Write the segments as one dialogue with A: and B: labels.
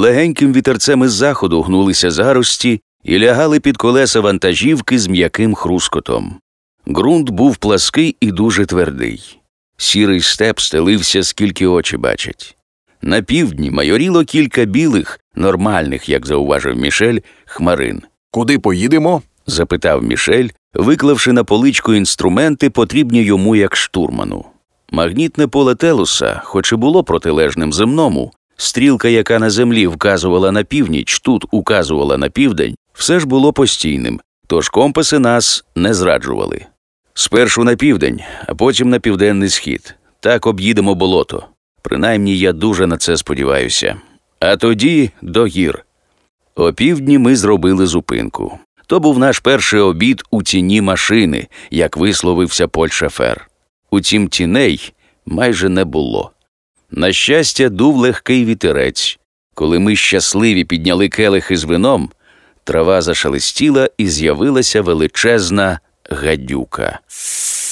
A: Легеньким вітерцем із заходу гнулися зарості і лягали під колеса вантажівки з м'яким хрускотом. Ґрунт був плаский і дуже твердий. Сірий степ стелився, скільки очі бачать. На півдні майоріло кілька білих, нормальних, як зауважив Мішель, хмарин.
B: Куди поїдемо?
A: запитав Мішель, виклавши на поличку інструменти, потрібні йому як штурману. Магнітне поле Телуса, хоч і було протилежним земному, стрілка, яка на землі вказувала на північ, тут указувала на південь, все ж було постійним, тож компаси нас не зраджували. Спершу на південь, а потім на південний схід. Так об'їдемо болото. Принаймні я дуже на це сподіваюся. А тоді до гір. О півдні ми зробили зупинку. То був наш перший обід у тіні машини, як висловився Поль Шефер. Утім, тіней майже не було. На щастя, дув легкий вітерець. Коли ми щасливі підняли келихи з вином, трава зашелестіла і з'явилася величезна гадюка.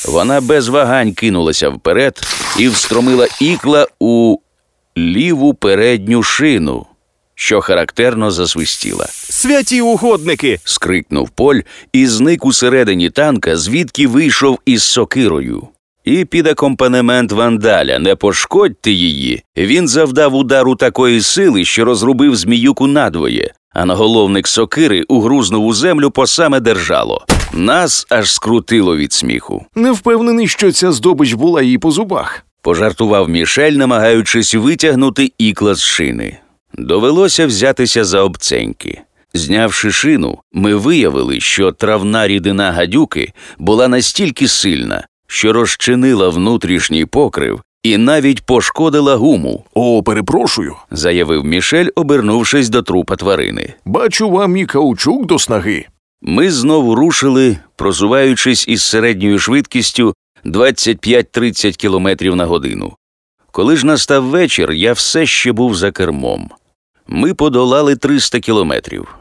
A: Вона без вагань кинулася вперед і встромила ікла у ліву передню шину, що характерно засвистіла.
B: Святі угодники.
A: скрикнув Поль і зник усередині танка, звідки вийшов із сокирою. І під акомпанемент вандаля не пошкодьте її. Він завдав удару такої сили, що розрубив зміюку надвоє, а наголовник сокири угрузнув у землю по саме держало. Нас аж скрутило від сміху.
B: Не впевнений, що ця здобич була їй по зубах.
A: Пожартував Мішель, намагаючись витягнути ікла з шини. Довелося взятися за обценьки. Знявши шину, ми виявили, що травна рідина гадюки була настільки сильна, що розчинила внутрішній покрив і навіть пошкодила гуму,
B: О, перепрошую.
A: заявив Мішель, обернувшись до трупа тварини.
B: Бачу вам і каучук до снаги.
A: Ми знову рушили, просуваючись із середньою швидкістю 25-30 км на годину. Коли ж настав вечір, я все ще був за кермом. Ми подолали 300 кілометрів.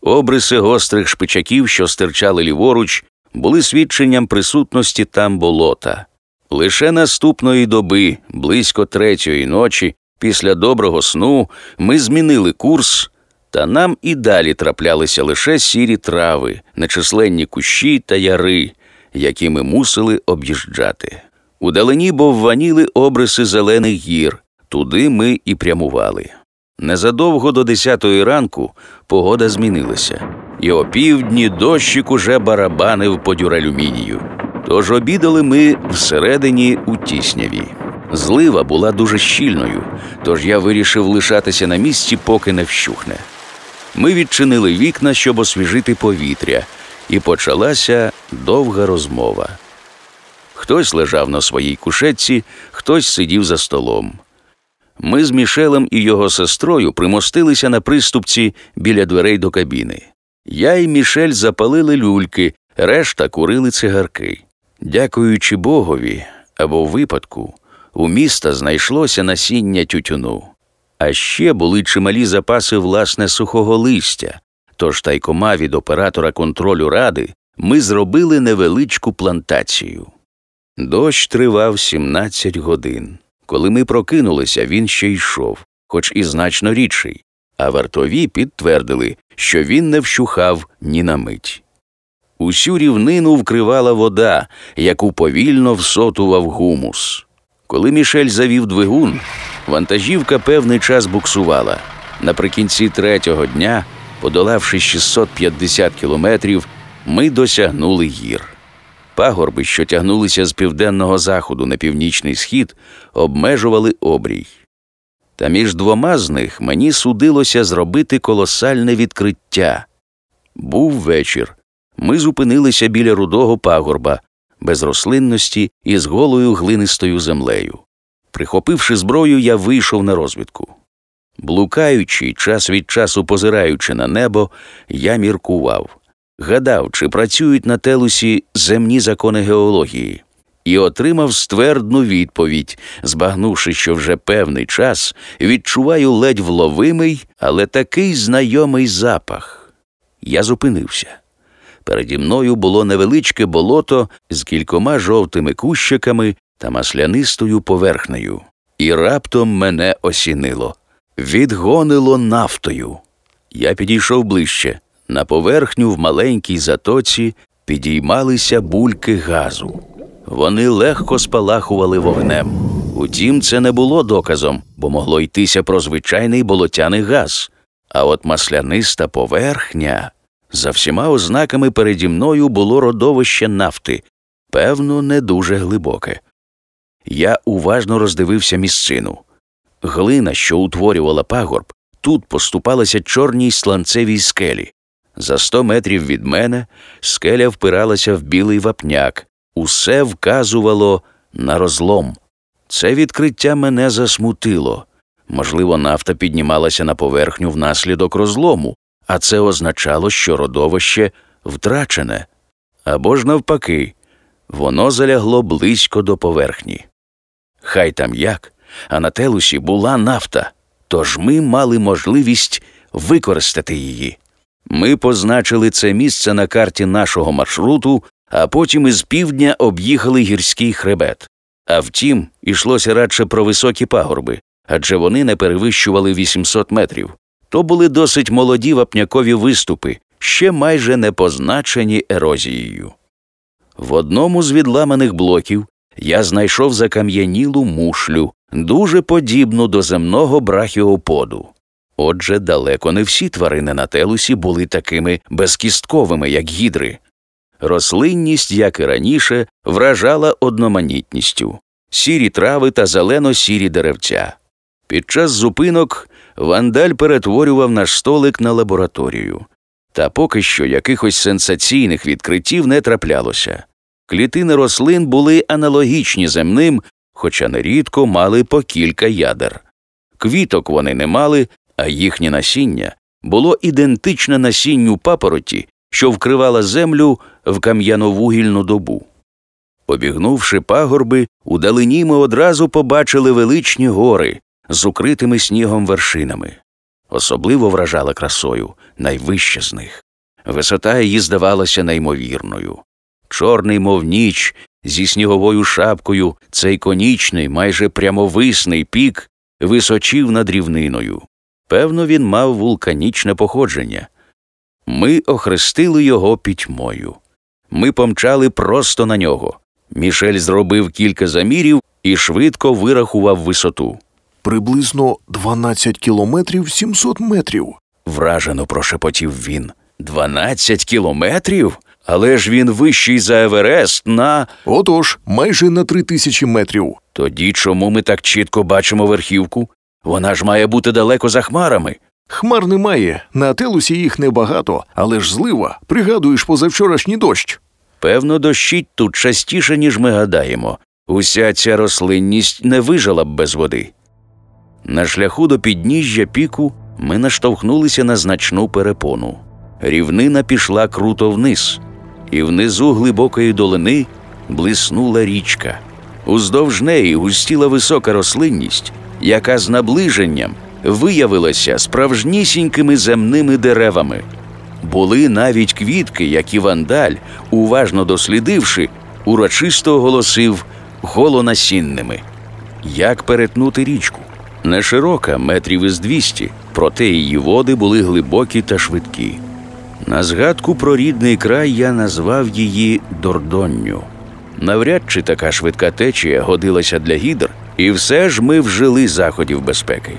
A: Обриси гострих шпичаків, що стирчали ліворуч, були свідченням присутності там болота. Лише наступної доби, близько третьої ночі, після доброго сну, ми змінили курс, та нам і далі траплялися лише сірі трави, нечисленні кущі та яри, які ми мусили об'їжджати. Удалені бовваніли обриси зелених гір, туди ми і прямували. Незадовго до десятої ранку погода змінилася, і о півдні дощик уже барабанив по дюралюмінію. Тож обідали ми всередині у тісняві. Злива була дуже щільною, тож я вирішив лишатися на місці, поки не вщухне. Ми відчинили вікна, щоб освіжити повітря, і почалася довга розмова. Хтось лежав на своїй кушетці, хтось сидів за столом. Ми з Мішелем і його сестрою примостилися на приступці біля дверей до кабіни. Я і Мішель запалили люльки, решта курили цигарки. Дякуючи Богові або випадку, у міста знайшлося насіння тютюну. А ще були чималі запаси власне сухого листя. Тож тайкома від оператора контролю ради ми зробили невеличку плантацію. Дощ тривав 17 годин. Коли ми прокинулися, він ще йшов, хоч і значно рідший, а вартові підтвердили, що він не вщухав ні на мить. Усю рівнину вкривала вода, яку повільно всотував гумус. Коли Мішель завів двигун, вантажівка певний час буксувала. Наприкінці третього дня, подолавши 650 кілометрів, ми досягнули гір. Пагорби, що тягнулися з південного заходу на північний схід, обмежували обрій. Та між двома з них мені судилося зробити колосальне відкриття. Був вечір. Ми зупинилися біля рудого пагорба, без рослинності і з голою глинистою землею. Прихопивши зброю, я вийшов на розвідку. Блукаючи, час від часу позираючи на небо, я міркував, гадав, чи працюють на телусі земні закони геології, і отримав ствердну відповідь, збагнувши, що вже певний час відчуваю ледь вловимий, але такий знайомий запах. Я зупинився. Переді мною було невеличке болото з кількома жовтими кущиками та маслянистою поверхнею, і раптом мене осінило. відгонило нафтою. Я підійшов ближче. На поверхню в маленькій затоці підіймалися бульки газу. Вони легко спалахували вогнем. Утім, це не було доказом, бо могло йтися про звичайний болотяний газ. А от масляниста поверхня за всіма ознаками переді мною було родовище нафти, певно, не дуже глибоке. Я уважно роздивився місцину. Глина, що утворювала пагорб, тут поступалася чорній сланцевій скелі. За сто метрів від мене скеля впиралася в білий вапняк, усе вказувало на розлом. Це відкриття мене засмутило. Можливо, нафта піднімалася на поверхню внаслідок розлому, а це означало, що родовище втрачене. Або ж навпаки, воно залягло близько до поверхні. Хай там як, а на телусі була нафта, тож ми мали можливість використати її. Ми позначили це місце на карті нашого маршруту, а потім із півдня об'їхали гірський хребет. А втім, ішлося радше про високі пагорби, адже вони не перевищували 800 метрів. То були досить молоді вапнякові виступи, ще майже не позначені ерозією. В одному з відламаних блоків я знайшов закам'янілу мушлю, дуже подібну до земного брахіоподу. Отже, далеко не всі тварини на телусі були такими безкістковими, як гідри. Рослинність, як і раніше, вражала одноманітністю сірі трави та зелено-сірі деревця. Під час зупинок вандаль перетворював наш столик на лабораторію. Та поки що якихось сенсаційних відкриттів не траплялося. Клітини рослин були аналогічні земним, хоча нерідко мали по кілька ядер. Квіток вони не мали, а їхнє насіння було ідентичне насінню папороті, що вкривала землю в кам'яновугільну добу. Обігнувши пагорби, удалині ми одразу побачили величні гори з укритими снігом вершинами. Особливо вражала красою найвища з них. Висота її здавалася неймовірною. Чорний, мов ніч, зі сніговою шапкою, цей конічний, майже прямовисний пік височив над рівниною. Певно, він мав вулканічне походження. Ми охрестили його пітьмою. Ми помчали просто на нього. Мішель зробив кілька замірів і швидко вирахував висоту.
B: Приблизно 12 кілометрів 700 метрів.
A: Вражено прошепотів він. Дванадцять кілометрів? Але ж він вищий за Еверест на.
B: Отож, майже на три тисячі метрів.
A: Тоді чому ми так чітко бачимо верхівку? Вона ж має бути далеко за хмарами.
B: Хмар немає, на телусі їх небагато, але ж злива, пригадуєш позавчорашній дощ.
A: Певно, дощить тут частіше, ніж ми гадаємо. Уся ця рослинність не вижила б без води. На шляху до підніжжя піку ми наштовхнулися на значну перепону. Рівнина пішла круто вниз, і внизу глибокої долини блиснула річка. Уздовж неї густіла висока рослинність, яка з наближенням виявилася справжнісінькими земними деревами. Були навіть квітки, які вандаль, уважно дослідивши, урочисто оголосив голонасінними. Як перетнути річку? Не широка, метрів із двісті, проте її води були глибокі та швидкі. На згадку про рідний край я назвав її Дордонню. Навряд чи така швидка течія годилася для гідр, і все ж ми вжили заходів безпеки.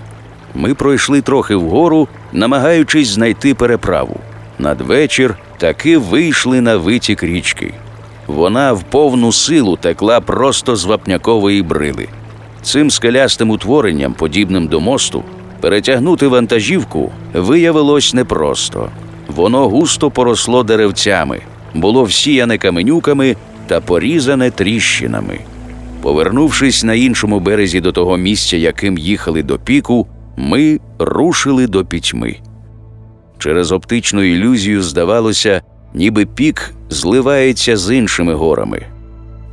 A: Ми пройшли трохи вгору, намагаючись знайти переправу. Надвечір таки вийшли на витік річки. Вона в повну силу текла просто з вапнякової брили. Цим скелястим утворенням, подібним до мосту, перетягнути вантажівку виявилось непросто. Воно густо поросло деревцями, було всіяне каменюками та порізане тріщинами. Повернувшись на іншому березі до того місця, яким їхали до піку, ми рушили до пітьми. Через оптичну ілюзію здавалося, ніби пік зливається з іншими горами.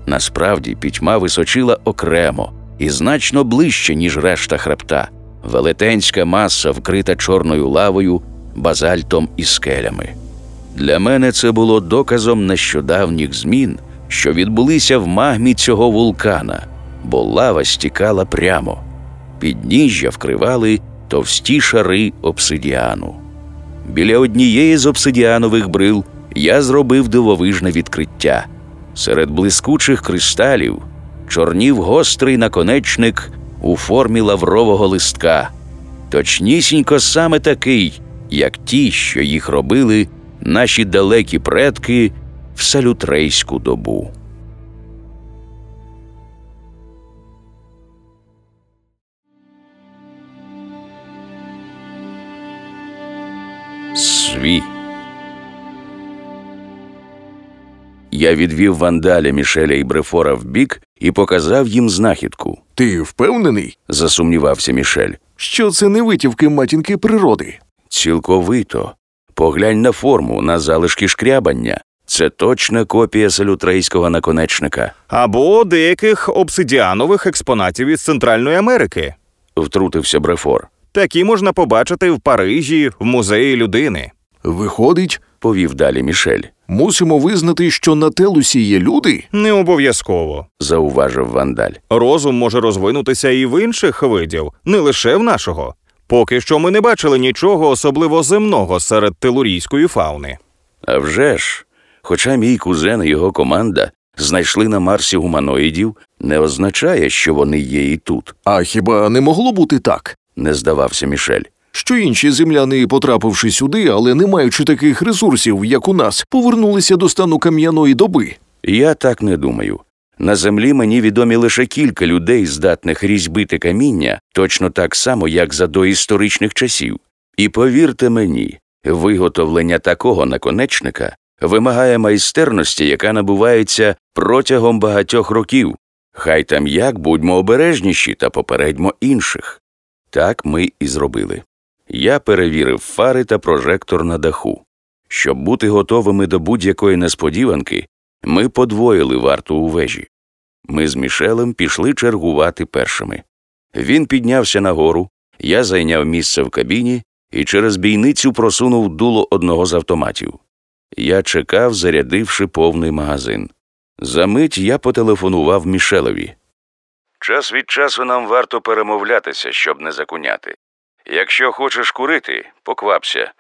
A: Насправді пітьма височила окремо і значно ближче, ніж решта хребта, велетенська маса, вкрита чорною лавою, базальтом і скелями. Для мене це було доказом нещодавніх змін, що відбулися в магмі цього вулкана, бо лава стікала прямо. Підніжжя вкривали товсті шари обсидіану. Біля однієї з обсидіанових брил я зробив дивовижне відкриття. Серед блискучих кристалів чорнів гострий наконечник у формі лаврового листка, точнісінько саме такий, як ті, що їх робили наші далекі предки в салютрейську добу. Сві. Я відвів вандаля Мішеля і Брефора вбік і показав їм знахідку.
B: Ти впевнений,
A: Засумнівався Мішель.
B: що це не витівки матінки природи?
A: Цілковито. Поглянь на форму, на залишки шкрябання. Це точна копія салютрейського наконечника.
C: Або деяких обсидіанових експонатів із Центральної Америки.
A: Втрутився Брефор.
C: Такі можна побачити в Парижі, в музеї людини.
B: Виходить,
A: Повів далі Мішель.
B: мусимо визнати, що на телусі є люди.
C: Не обов'язково.
A: Зауважив вандаль.
C: Розум може розвинутися і в інших видів, не лише в нашого. Поки що ми не бачили нічого особливо земного серед телурійської фауни.
A: А вже ж, хоча мій кузен і його команда знайшли на Марсі гуманоїдів, не означає, що вони є і тут,
B: А хіба не могло бути так?
A: не здавався Мішель.
B: Що інші земляни, потрапивши сюди, але не маючи таких ресурсів, як у нас, повернулися до стану кам'яної доби.
A: Я так не думаю. На землі мені відомі лише кілька людей, здатних різьбити каміння, точно так само, як за доісторичних часів. І повірте мені, виготовлення такого наконечника вимагає майстерності, яка набувається протягом багатьох років. Хай там як будьмо обережніші та попередьмо інших. Так ми і зробили. Я перевірив фари та прожектор на даху. Щоб бути готовими до будь-якої несподіванки, ми подвоїли варту у вежі. Ми з Мішелем пішли чергувати першими. Він піднявся нагору, я зайняв місце в кабіні і через бійницю просунув дуло одного з автоматів. Я чекав, зарядивши повний магазин. Замить я потелефонував Мішелеві. Час від часу нам варто перемовлятися, щоб не закуняти. Якщо хочеш курити, поквапся,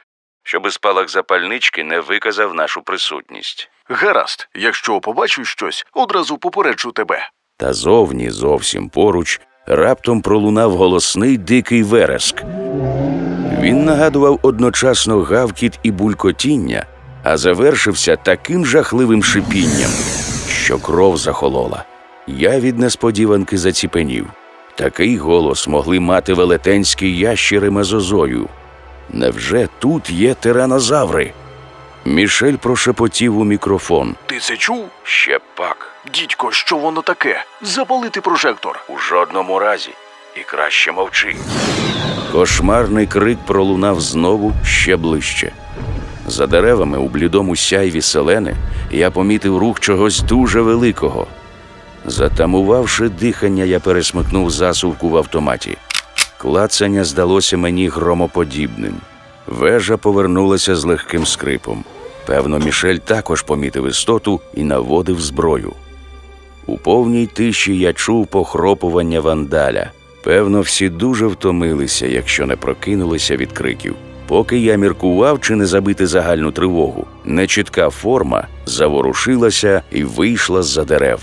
A: щоби спалах запальнички не виказав нашу присутність.
B: Гаразд, якщо побачу щось, одразу попереджу тебе.
A: Та зовні, зовсім поруч, раптом пролунав голосний дикий вереск. Він нагадував одночасно гавкіт і булькотіння, а завершився таким жахливим шипінням, що кров захолола. Я від несподіванки заціпенів. Такий голос могли мати велетенські ящери мезозою. Невже тут є тиранозаври? Мішель прошепотів у мікрофон.
B: Ти це чув?
A: Ще пак.
B: Дідько, що воно таке? Запалити прожектор.
A: У жодному разі. І краще мовчи. Кошмарний крик пролунав знову ще ближче. За деревами у блідому сяйві селени я помітив рух чогось дуже великого. Затамувавши дихання, я пересмикнув засувку в автоматі. Клацання здалося мені громоподібним. Вежа повернулася з легким скрипом. Певно, Мішель також помітив істоту і наводив зброю. У повній тиші я чув похропування вандаля. Певно, всі дуже втомилися, якщо не прокинулися від криків. Поки я міркував чи не забити загальну тривогу, нечітка форма заворушилася і вийшла з-за дерев.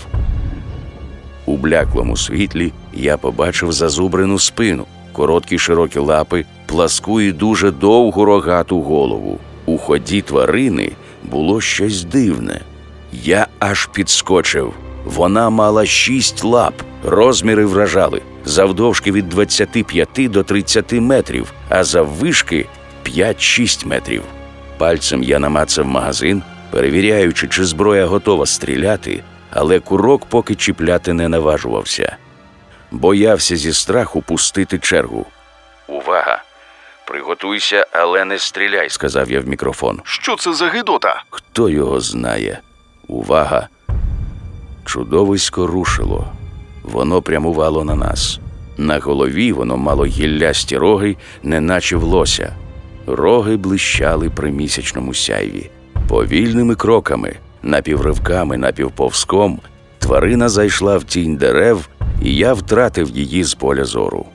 A: У бляклому світлі я побачив зазубрену спину, короткі широкі лапи, пласку і дуже довгу рогату голову. У ході тварини було щось дивне. Я аж підскочив. Вона мала шість лап, розміри вражали, завдовжки від 25 до 30 метрів, а заввишки 5-6 метрів. Пальцем я намацав магазин, перевіряючи, чи зброя готова стріляти, але курок поки чіпляти не наважувався. Боявся зі страху пустити чергу. Увага! Приготуйся, але не стріляй, сказав я в мікрофон.
B: Що це за гидота?
A: Хто його знає? Увага! Чудовисько рушило. Воно прямувало на нас. На голові воно мало гіллясті роги, неначе в лося. Роги блищали при місячному сяйві. Повільними кроками, напівривками, напівповзком, тварина зайшла в тінь дерев, і я втратив її з поля зору.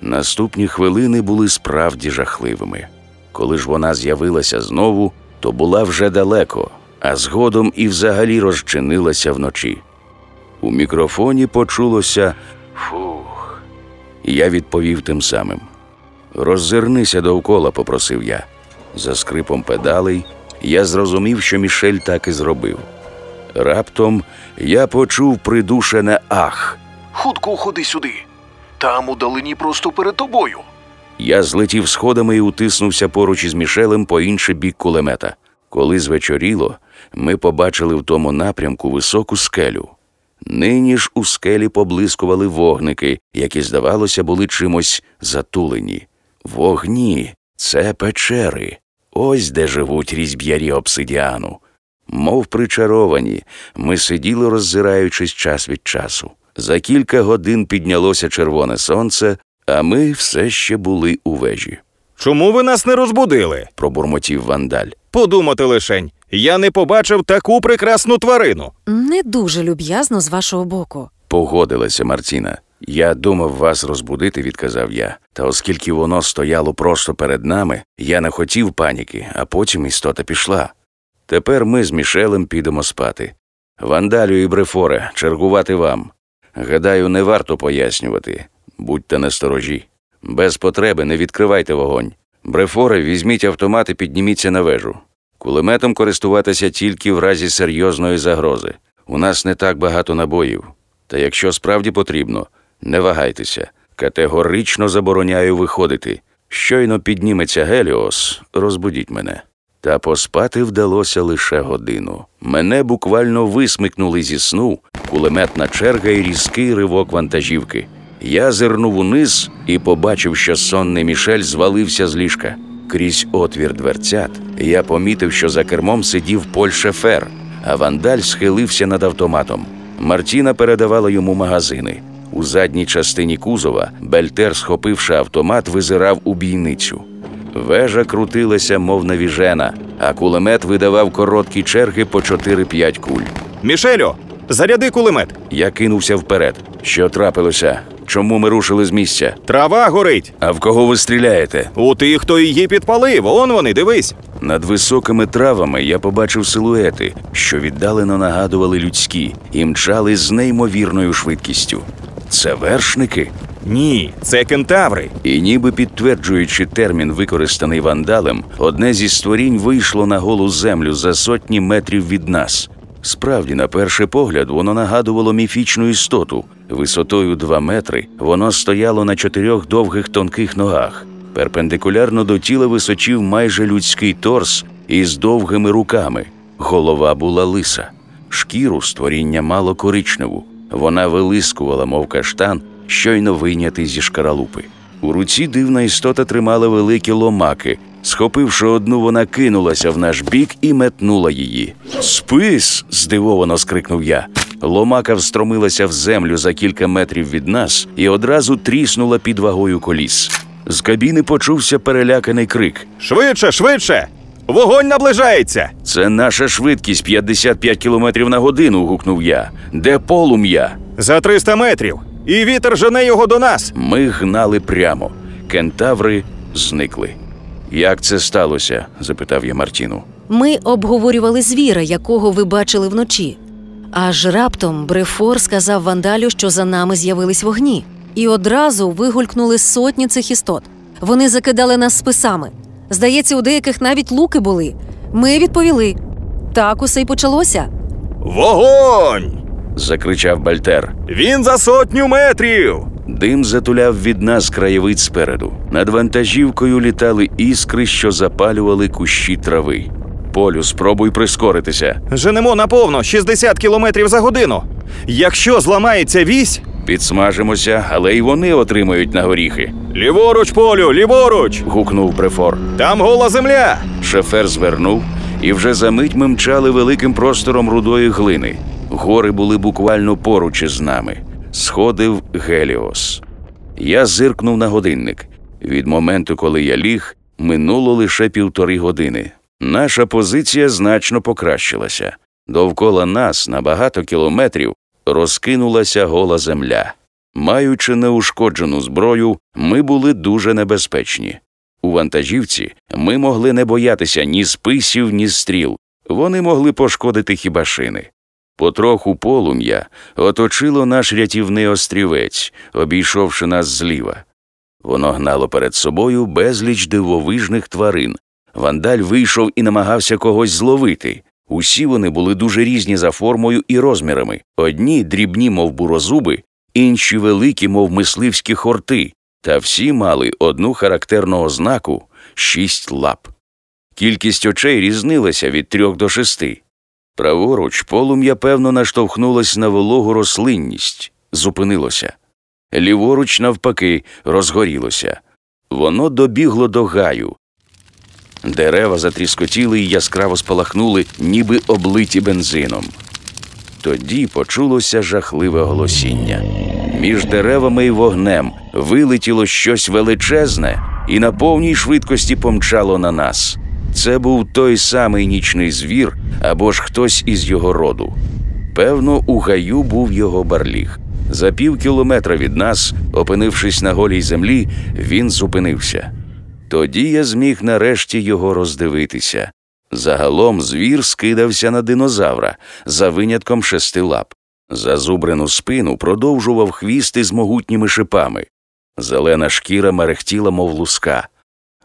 A: Наступні хвилини були справді жахливими. Коли ж вона з'явилася знову, то була вже далеко, а згодом і взагалі розчинилася вночі. У мікрофоні почулося фух. Я відповів тим самим. Роззирнися довкола, попросив я. За скрипом педалей я зрозумів, що Мішель так і зробив. Раптом я почув придушене ах.
B: Хутко ходи сюди. Там удалині просто перед тобою.
A: Я злетів сходами і утиснувся поруч із Мішелем по інший бік кулемета. Коли звечоріло, ми побачили в тому напрямку високу скелю. Нині ж у скелі поблискували вогники, які, здавалося, були чимось затулені. Вогні це печери. Ось де живуть різьб'ярі обсидіану. Мов причаровані, ми сиділи, роззираючись час від часу. За кілька годин піднялося червоне сонце, а ми все ще були у вежі,
C: Чому ви нас не розбудили?
A: пробурмотів вандаль.
C: Подумати лишень, я не побачив таку прекрасну тварину.
D: Не дуже люб'язно з вашого боку.
A: Погодилася Мартіна. Я думав вас розбудити, відказав я. Та оскільки воно стояло просто перед нами, я не хотів паніки, а потім істота пішла. Тепер ми з Мішелем підемо спати. Вандалю і Брефоре, чергувати вам. Гадаю, не варто пояснювати. Будьте насторожі. Без потреби не відкривайте вогонь. Брефоре, візьміть автомат і підніміться на вежу. Кулеметом користуватися тільки в разі серйозної загрози. У нас не так багато набоїв. Та якщо справді потрібно, не вагайтеся. Категорично забороняю виходити. Щойно підніметься Геліос, розбудіть мене. Та поспати вдалося лише годину. Мене буквально висмикнули зі сну кулеметна черга і різкий ривок вантажівки. Я зирнув униз і побачив, що сонний Мішель звалився з ліжка. Крізь отвір дверцят я помітив, що за кермом сидів Поль Шефер, а вандаль схилився над автоматом. Мартіна передавала йому магазини. У задній частині кузова Бельтер, схопивши автомат, визирав у бійницю. Вежа крутилася, мов навіжена, а кулемет видавав короткі черги по 4-5 куль.
C: Мішелю, заряди кулемет.
A: Я кинувся вперед. Що трапилося? Чому ми рушили з місця?
C: Трава горить.
A: А в кого ви стріляєте?
C: У тих, хто її підпалив. Он вони, дивись.
A: Над високими травами я побачив силуети, що віддалено нагадували людські, і мчали з неймовірною швидкістю. Це вершники?
C: Ні, це кентаври.
A: І ніби підтверджуючи термін, використаний вандалем, одне зі створінь вийшло на голу землю за сотні метрів від нас. Справді, на перший погляд, воно нагадувало міфічну істоту. Висотою 2 метри воно стояло на чотирьох довгих тонких ногах. Перпендикулярно до тіла височив майже людський торс із довгими руками. Голова була лиса. Шкіру створіння мало коричневу. Вона вилискувала, мов каштан, щойно вийнятий зі шкаралупи. У руці дивна істота тримала великі ломаки. Схопивши одну, вона кинулася в наш бік і метнула її. Спис. здивовано скрикнув я. Ломака встромилася в землю за кілька метрів від нас і одразу тріснула під вагою коліс. З кабіни почувся переляканий крик.
C: Швидше, швидше! Вогонь наближається.
A: Це наша швидкість 55 км на годину. гукнув я. Де полум'я?
C: За 300 метрів. І вітер жене його до нас.
A: Ми гнали прямо. Кентаври зникли. Як це сталося? запитав я Мартіну.
D: Ми обговорювали звіра, якого ви бачили вночі. Аж раптом Брефор сказав вандалю, що за нами з'явились вогні, і одразу вигулькнули сотні цих істот. Вони закидали нас списами. Здається, у деяких навіть луки були. Ми відповіли. Так усе й почалося.
C: Вогонь!
A: закричав Бальтер.
C: Він за сотню метрів.
A: Дим затуляв від нас краєвид спереду. Над вантажівкою літали іскри, що запалювали кущі трави. Полю, спробуй прискоритися.
C: Женемо наповно 60 кілометрів за годину. Якщо зламається вісь,
A: Підсмажимося, але й вони отримають на горіхи.
C: ліворуч полю, ліворуч!
A: гукнув Брефор.
C: Там гола земля.
A: Шефер звернув, і вже за мить ми мчали великим простором рудої глини. Гори були буквально поруч із нами. Сходив Геліос. Я зиркнув на годинник. Від моменту, коли я ліг, минуло лише півтори години. Наша позиція значно покращилася. Довкола нас на багато кілометрів розкинулася гола земля. Маючи неушкоджену зброю, ми були дуже небезпечні. У вантажівці ми могли не боятися ні списів, ні стріл. Вони могли пошкодити хіба шини. Потроху полум'я оточило наш рятівний острівець, обійшовши нас зліва. Воно гнало перед собою безліч дивовижних тварин. Вандаль вийшов і намагався когось зловити. Усі вони були дуже різні за формою і розмірами. Одні дрібні, мов бурозуби, інші великі, мов мисливські хорти, та всі мали одну характерну ознаку шість лап. Кількість очей різнилася від трьох до шести. Праворуч полум'я певно наштовхнулось на вологу рослинність, зупинилося. Ліворуч, навпаки, розгорілося. Воно добігло до гаю. Дерева затріскотіли і яскраво спалахнули, ніби облиті бензином. Тоді почулося жахливе голосіння. Між деревами і вогнем вилетіло щось величезне і на повній швидкості помчало на нас. Це був той самий нічний звір або ж хтось із його роду. Певно, у гаю був його барліг. За пів кілометра від нас, опинившись на голій землі, він зупинився. Тоді я зміг нарешті його роздивитися. Загалом звір скидався на динозавра за винятком шести лап. Зазубрену спину продовжував хвіст із могутніми шипами. Зелена шкіра мерехтіла, мов луска.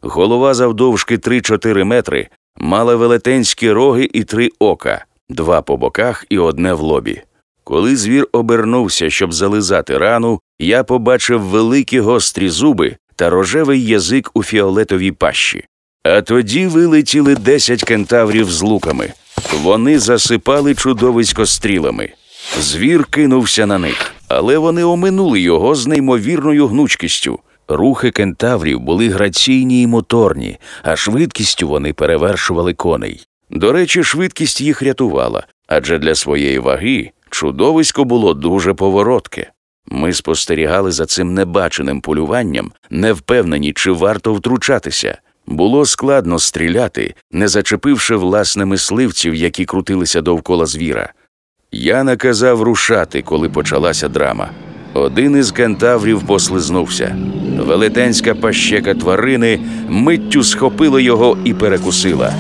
A: Голова завдовжки 3-4 метри мала велетенські роги і три ока, два по боках і одне в лобі. Коли звір обернувся, щоб зализати рану, я побачив великі гострі зуби та рожевий язик у фіолетовій пащі. А тоді вилетіли десять кентаврів з луками. Вони засипали чудовисько стрілами. Звір кинувся на них, але вони оминули його з неймовірною гнучкістю. Рухи кентаврів були граційні й моторні, а швидкістю вони перевершували коней. До речі, швидкість їх рятувала, адже для своєї ваги чудовисько було дуже поворотке. Ми спостерігали за цим небаченим полюванням, не впевнені, чи варто втручатися. Було складно стріляти, не зачепивши власне мисливців, які крутилися довкола звіра. Я наказав рушати, коли почалася драма. Один із кентаврів послизнувся. Велетенська пащека тварини миттю схопила його і перекусила.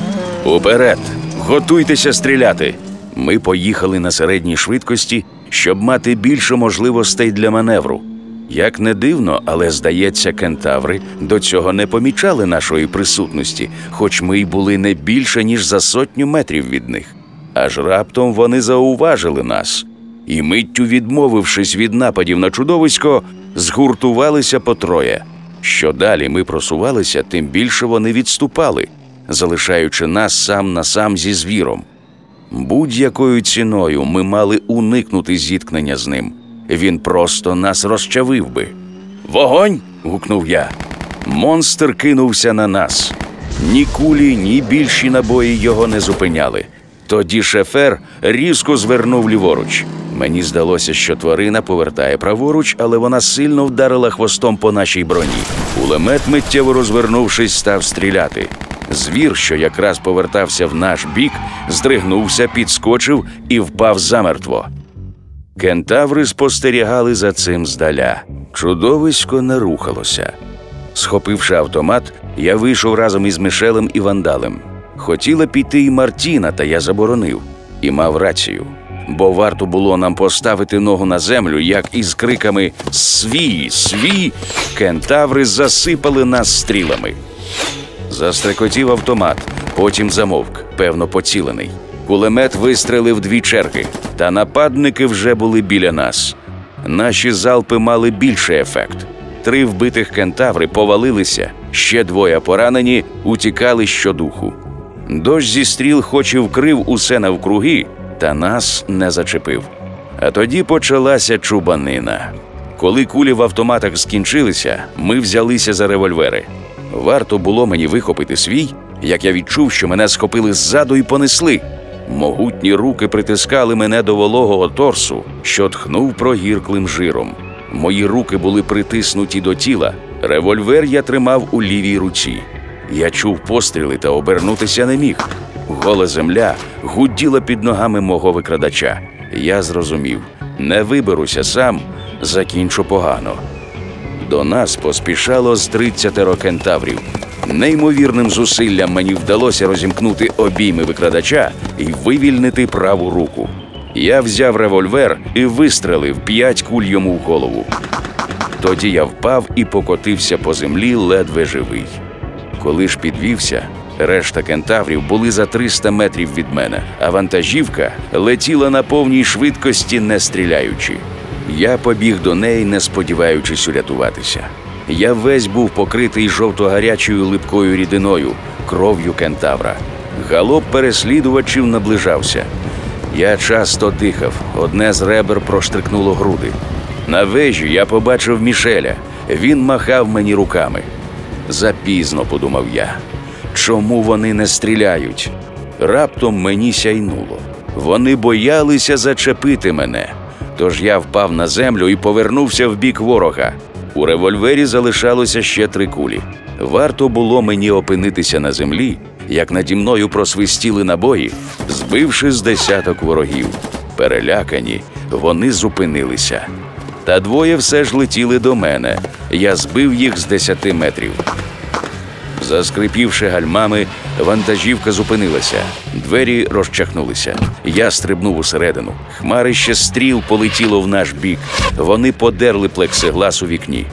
A: Уперед! Готуйтеся стріляти! Ми поїхали на середній швидкості, щоб мати більше можливостей для маневру. Як не дивно, але здається, кентаври до цього не помічали нашої присутності, хоч ми й були не більше, ніж за сотню метрів від них. Аж раптом вони зауважили нас і, миттю відмовившись від нападів на чудовисько, згуртувалися по троє. Що далі ми просувалися, тим більше вони відступали, залишаючи нас сам на сам зі звіром. Будь-якою ціною ми мали уникнути зіткнення з ним. Він просто нас розчавив би. Вогонь. гукнув я. Монстр кинувся на нас. Ні кулі, ні більші набої його не зупиняли. Тоді шефер різко звернув ліворуч. Мені здалося, що тварина повертає праворуч, але вона сильно вдарила хвостом по нашій броні. Кулемет, миттєво розвернувшись, став стріляти. Звір, що якраз повертався в наш бік, здригнувся, підскочив і впав замертво. Кентаври спостерігали за цим здаля. Чудовисько не рухалося. Схопивши автомат, я вийшов разом із Мишелем і вандалем. Хотіла піти і Мартіна, та я заборонив і мав рацію. Бо варто було нам поставити ногу на землю, як із криками Свій, свій, кентаври засипали нас стрілами. Застрекотів автомат, потім замовк, певно, поцілений. Кулемет вистрелив дві черги, та нападники вже були біля нас. Наші залпи мали більший ефект. Три вбитих кентаври повалилися, ще двоє поранені, утікали щодуху. Дощ зі стріл, хоч і вкрив усе навкруги, та нас не зачепив. А тоді почалася чубанина. Коли кулі в автоматах скінчилися, ми взялися за револьвери. Варто було мені вихопити свій, як я відчув, що мене схопили ззаду і понесли. Могутні руки притискали мене до вологого торсу, що тхнув прогірклим жиром. Мої руки були притиснуті до тіла. Револьвер я тримав у лівій руці. Я чув постріли та обернутися не міг. Гола земля гуділа під ногами мого викрадача. Я зрозумів, не виберуся сам, закінчу погано. До нас поспішало з 30 кентаврів. Неймовірним зусиллям мені вдалося розімкнути обійми викрадача і вивільнити праву руку. Я взяв револьвер і вистрелив п'ять куль йому в голову. Тоді я впав і покотився по землі ледве живий. Коли ж підвівся, решта кентаврів були за 300 метрів від мене, а вантажівка летіла на повній швидкості, не стріляючи. Я побіг до неї, не сподіваючись урятуватися. Я весь був покритий жовто-гарячою липкою рідиною, кров'ю кентавра. Галоп переслідувачів наближався. Я часто дихав, одне з ребер проштрикнуло груди. На вежі я побачив Мішеля. Він махав мені руками. Запізно, подумав я. Чому вони не стріляють? Раптом мені сяйнуло. Вони боялися зачепити мене. Тож я впав на землю і повернувся в бік ворога. У револьвері залишалося ще три кулі. Варто було мені опинитися на землі, як наді мною просвистіли набої, збивши з десяток ворогів. Перелякані, вони зупинилися. Та двоє все ж летіли до мене. Я збив їх з десяти метрів. Заскрипівши гальмами, вантажівка зупинилася. Двері розчахнулися. Я стрибнув усередину. Хмарище стріл полетіло в наш бік. Вони подерли плексиглас у вікні.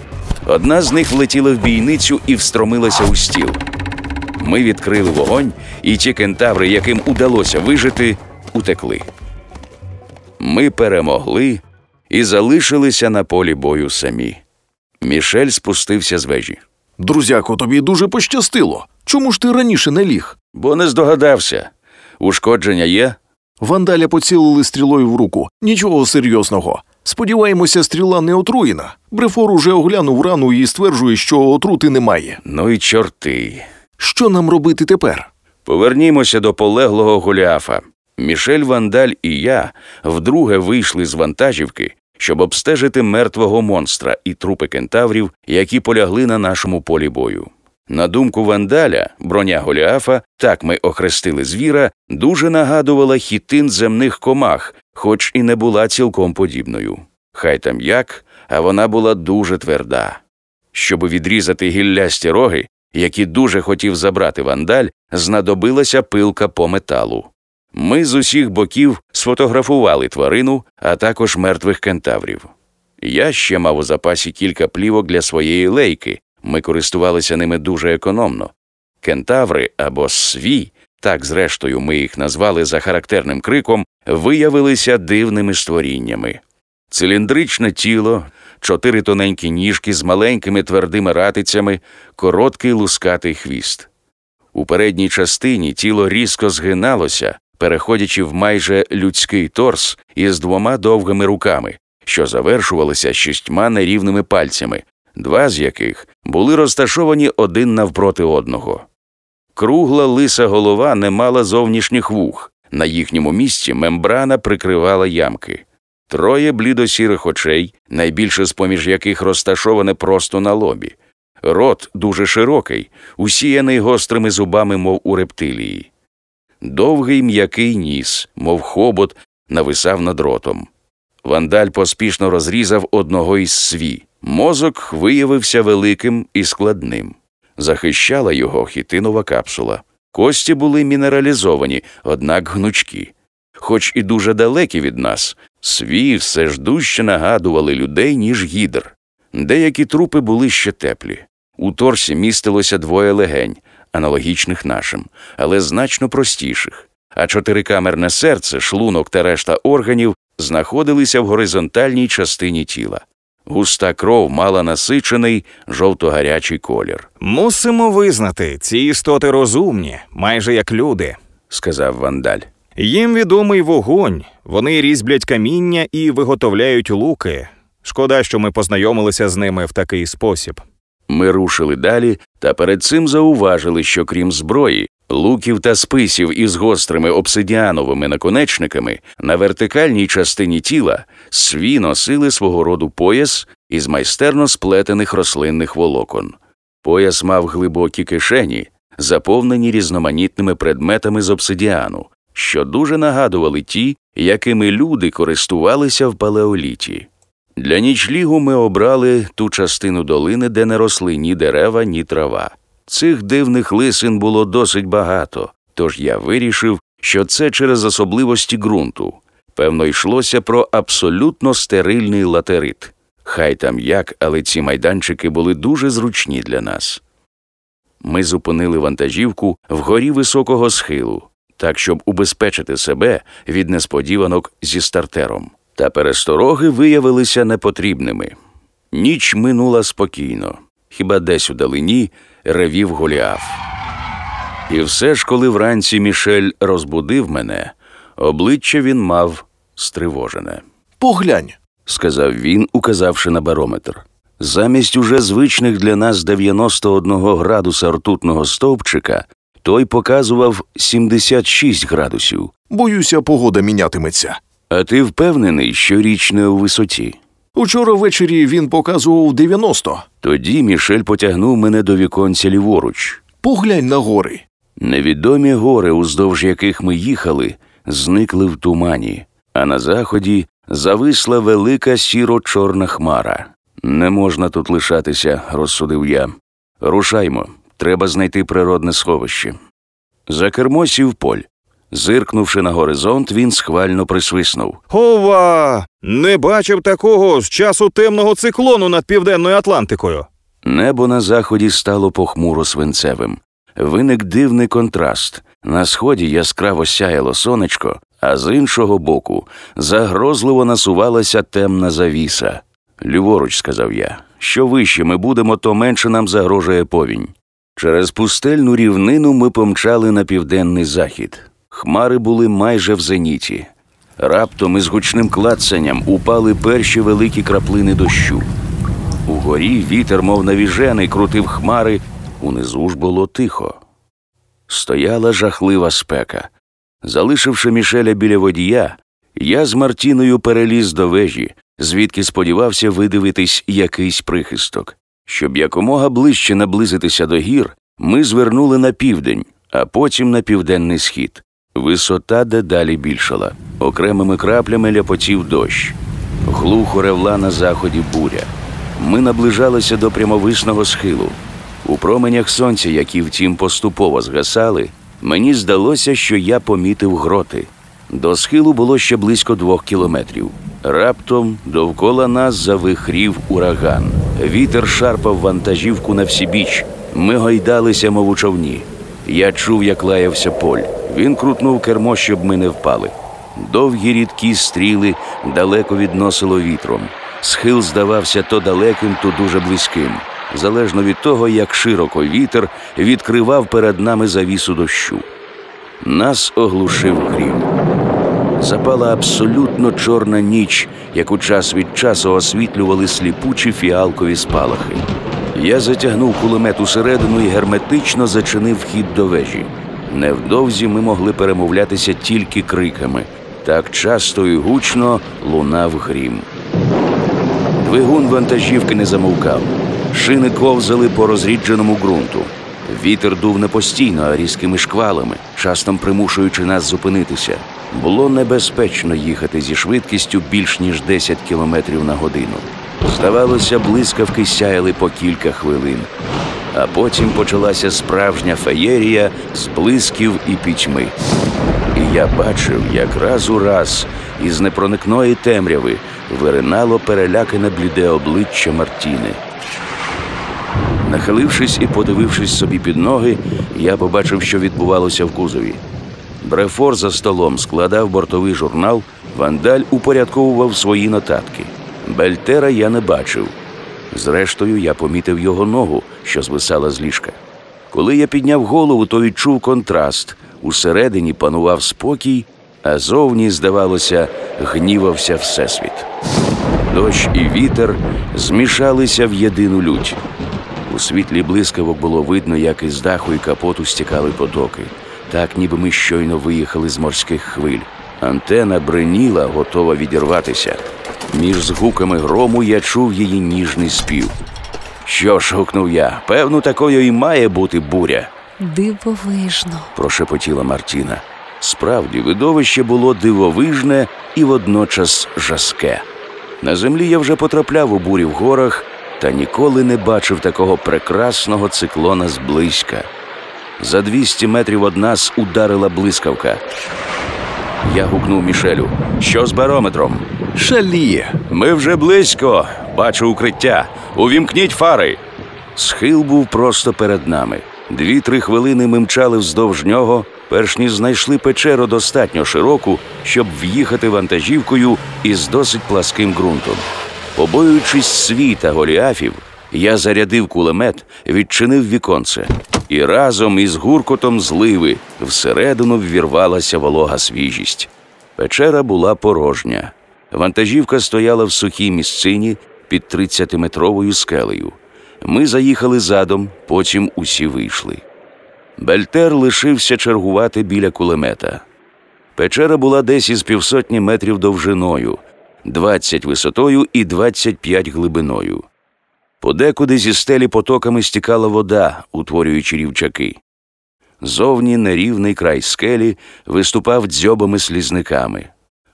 A: Одна з них влетіла в бійницю і встромилася у стіл. Ми відкрили вогонь, і ті кентаври, яким удалося вижити, утекли. Ми перемогли і залишилися на полі бою самі. Мішель спустився з вежі.
B: Друзяко, тобі дуже пощастило. Чому ж ти раніше не ліг?
A: Бо не здогадався. Ушкодження є?
B: Вандаля поцілили стрілою в руку. Нічого серйозного. Сподіваємося, стріла не отруєна. Брефор уже оглянув рану і стверджує, що отрути немає.
A: Ну і чорти.
B: Що нам робити тепер?
A: Повернімося до полеглого Голіафа. Мішель Вандаль і я вдруге вийшли з вантажівки, щоб обстежити мертвого монстра і трупи кентаврів, які полягли на нашому полі бою. На думку Вандаля, броня Голіафа, так ми охрестили звіра, дуже нагадувала хітин земних комах, хоч і не була цілком подібною. Хай там як, а вона була дуже тверда. Щоб відрізати гіллясті роги, які дуже хотів забрати вандаль, знадобилася пилка по металу. Ми з усіх боків сфотографували тварину, а також мертвих кентаврів. Я ще мав у запасі кілька плівок для своєї лейки. Ми користувалися ними дуже економно. Кентаври або свій, так зрештою ми їх назвали за характерним криком, виявилися дивними створіннями. Циліндричне тіло, чотири тоненькі ніжки з маленькими твердими ратицями, короткий лускатий хвіст. У передній частині тіло різко згиналося, переходячи в майже людський торс із двома довгими руками, що завершувалися шістьма нерівними пальцями, два з яких були розташовані один навпроти одного. Кругла лиса голова не мала зовнішніх вух, на їхньому місці мембрана прикривала ямки. Троє блідосірих очей, найбільше з поміж яких розташоване просто на лобі. Рот дуже широкий, усіяний гострими зубами, мов у рептилії. Довгий м'який ніс, мов хобот, нависав над ротом. Вандаль поспішно розрізав одного із сві. Мозок виявився великим і складним. Захищала його хітинова капсула. Кості були мінералізовані, однак гнучкі. Хоч і дуже далекі від нас, сві все ж дужче нагадували людей, ніж гідр. Деякі трупи були ще теплі. У торсі містилося двоє легень, аналогічних нашим, але значно простіших. А чотирикамерне серце, шлунок та решта органів знаходилися в горизонтальній частині тіла. Густа кров мала насичений жовто-гарячий колір,
C: Мусимо визнати, ці істоти розумні, майже як люди.
A: сказав Вандаль.
C: Їм відомий вогонь, вони різьблять каміння і виготовляють луки. Шкода, що ми познайомилися з ними в такий спосіб.
A: Ми рушили далі та перед цим зауважили, що крім зброї, луків та списів із гострими обсидіановими наконечниками на вертикальній частині тіла сві носили свого роду пояс із майстерно сплетених рослинних волокон. Пояс мав глибокі кишені, заповнені різноманітними предметами з обсидіану, що дуже нагадували ті, якими люди користувалися в палеоліті. Для нічлігу ми обрали ту частину долини, де не росли ні дерева, ні трава. Цих дивних лисин було досить багато, тож я вирішив, що це через особливості ґрунту. Певно, йшлося про абсолютно стерильний латерит. Хай там як, але ці майданчики були дуже зручні для нас. Ми зупинили вантажівку вгорі високого схилу, так щоб убезпечити себе від несподіванок зі стартером. Та перестороги виявилися непотрібними. Ніч минула спокійно, хіба десь у далині ревів Голіаф. І все ж, коли вранці Мішель розбудив мене, обличчя він мав стривожене,
B: Поглянь.
A: сказав він, указавши на барометр. Замість уже звичних для нас 91 градуса ртутного стовпчика, той показував 76 градусів.
B: Боюся, погода мінятиметься.
A: А ти впевнений, що річ не у висоті?
B: Учора ввечері він показував 90.
A: Тоді Мішель потягнув мене до віконця ліворуч.
B: Поглянь на гори.
A: Невідомі гори, уздовж яких ми їхали, зникли в тумані, а на заході зависла велика сіро-чорна хмара. Не можна тут лишатися, розсудив я. Рушаймо, треба знайти природне сховище. За кермо сів поль. Зиркнувши на горизонт, він схвально присвиснув.
C: Ова! Не бачив такого з часу темного циклону над південною Атлантикою.
A: Небо на заході стало похмуро свинцевим. Виник дивний контраст. На сході яскраво сяяло сонечко, а з іншого боку загрозливо насувалася темна завіса. Ліворуч, сказав я, що вище ми будемо, то менше нам загрожує повінь. Через пустельну рівнину ми помчали на південний захід. Хмари були майже в зеніті. Раптом із гучним клацанням упали перші великі краплини дощу. Угорі вітер, мов навіжений, крутив хмари, унизу ж було тихо. Стояла жахлива спека. Залишивши Мішеля біля водія, я з Мартіною переліз до вежі, звідки сподівався видивитись якийсь прихисток. Щоб якомога ближче наблизитися до гір, ми звернули на південь, а потім на південний схід. Висота дедалі більшала. Окремими краплями ляпотів дощ. Глухо ревла на заході буря. Ми наближалися до прямовисного схилу. У променях сонця, які втім поступово згасали, мені здалося, що я помітив гроти. До схилу було ще близько двох кілометрів. Раптом довкола нас завихрів ураган. Вітер шарпав вантажівку на всі біч. Ми гойдалися, мов у човні. Я чув, як лаявся поль. Він крутнув кермо, щоб ми не впали. Довгі рідкі стріли далеко відносило вітром. Схил здавався то далеким, то дуже близьким, залежно від того, як широко вітер відкривав перед нами завісу дощу. Нас оглушив грім. Запала абсолютно чорна ніч, яку час від часу освітлювали сліпучі фіалкові спалахи. Я затягнув кулемет усередину і герметично зачинив вхід до вежі. Невдовзі ми могли перемовлятися тільки криками. Так часто і гучно лунав грім. Двигун вантажівки не замовкав. Шини ковзали по розрідженому ґрунту. Вітер дув не постійно, а різкими шквалами, часом примушуючи нас зупинитися. Було небезпечно їхати зі швидкістю більш ніж 10 кілометрів на годину. Здавалося, блискавки сяяли по кілька хвилин. А потім почалася справжня феєрія з блисків і пітьми. І я бачив, як раз у раз із непроникної темряви виринало перелякане бліде обличчя Мартіни. Нахилившись і подивившись собі під ноги, я побачив, що відбувалося в кузові. Брефор за столом складав бортовий журнал, вандаль упорядковував свої нотатки. Бельтера я не бачив. Зрештою, я помітив його ногу, що звисала з ліжка. Коли я підняв голову, то відчув контраст. Усередині панував спокій, а зовні, здавалося, гнівався Всесвіт. Дощ і вітер змішалися в єдину лють. У світлі блискавок було видно, як із даху і капоту стікали потоки, так ніби ми щойно виїхали з морських хвиль. Антена бреніла, готова відірватися. Між згуками грому я чув її ніжний спів. Що ж, гукнув я, певно, такою і має бути буря,
D: Дивовижно.
A: прошепотіла Мартіна. Справді, видовище було дивовижне і водночас жаске. На землі я вже потрапляв у бурі в горах та ніколи не бачив такого прекрасного циклона зблизька. За 200 метрів од нас ударила блискавка. Я гукнув Мішелю. Що з барометром?
B: Шаліє.
A: Ми вже близько. Бачу укриття. Увімкніть фари. Схил був просто перед нами. Дві-три хвилини ми мчали вздовж нього, перш ніж знайшли печеру достатньо широку, щоб в'їхати вантажівкою із досить пласким ґрунтом. Побоюючись свій та голіафів, я зарядив кулемет, відчинив віконце, і разом із гуркотом зливи всередину ввірвалася волога свіжість. Печера була порожня. Вантажівка стояла в сухій місцині під 30-метровою скелею. Ми заїхали задом, потім усі вийшли. Бельтер лишився чергувати біля кулемета. Печера була десь із півсотні метрів довжиною, 20 висотою і 25 глибиною. Подекуди зі стелі потоками стікала вода, утворюючи рівчаки. Зовні нерівний край скелі виступав дзьобами слізниками.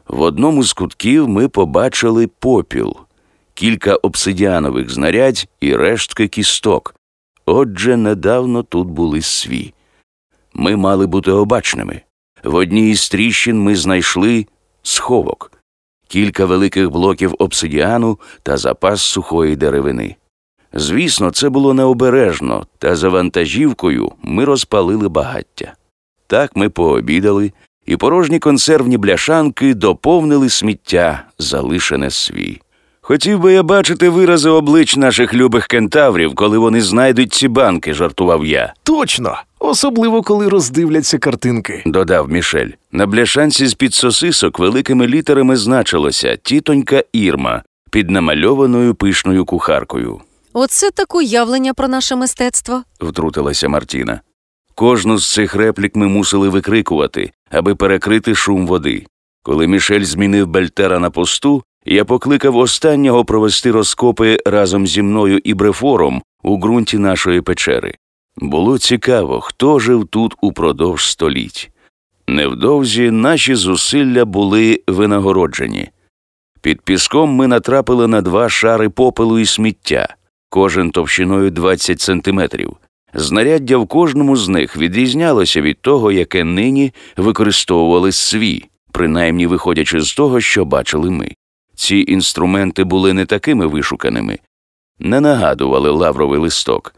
A: В одному з кутків ми побачили попіл, кілька обсидіанових знарядь і рештки кісток. Отже, недавно тут були сві. Ми мали бути обачними. В одній із тріщин ми знайшли сховок, кілька великих блоків обсидіану та запас сухої деревини. Звісно, це було необережно, та за вантажівкою ми розпалили багаття. Так ми пообідали, і порожні консервні бляшанки доповнили сміття, залишене свій. Хотів би я бачити вирази облич наших любих кентаврів, коли вони знайдуть ці банки, жартував я.
B: Точно. Особливо, коли роздивляться картинки.
A: Додав Мішель. На бляшанці з під сосисок великими літерами значилося тітонька Ірма під намальованою пишною кухаркою.
D: Оце так уявлення про наше мистецтво.
A: втрутилася Мартіна. Кожну з цих реплік ми мусили викрикувати, аби перекрити шум води. Коли Мішель змінив Бельтера на посту, я покликав останнього провести розкопи разом зі мною і брефором у ґрунті нашої печери. Було цікаво, хто жив тут упродовж століть. Невдовзі наші зусилля були винагороджені. Під піском ми натрапили на два шари попелу і сміття, кожен товщиною 20 сантиметрів. Знаряддя в кожному з них відрізнялося від того, яке нині використовували сві, принаймні виходячи з того, що бачили ми. Ці інструменти були не такими вишуканими, не нагадували лавровий листок.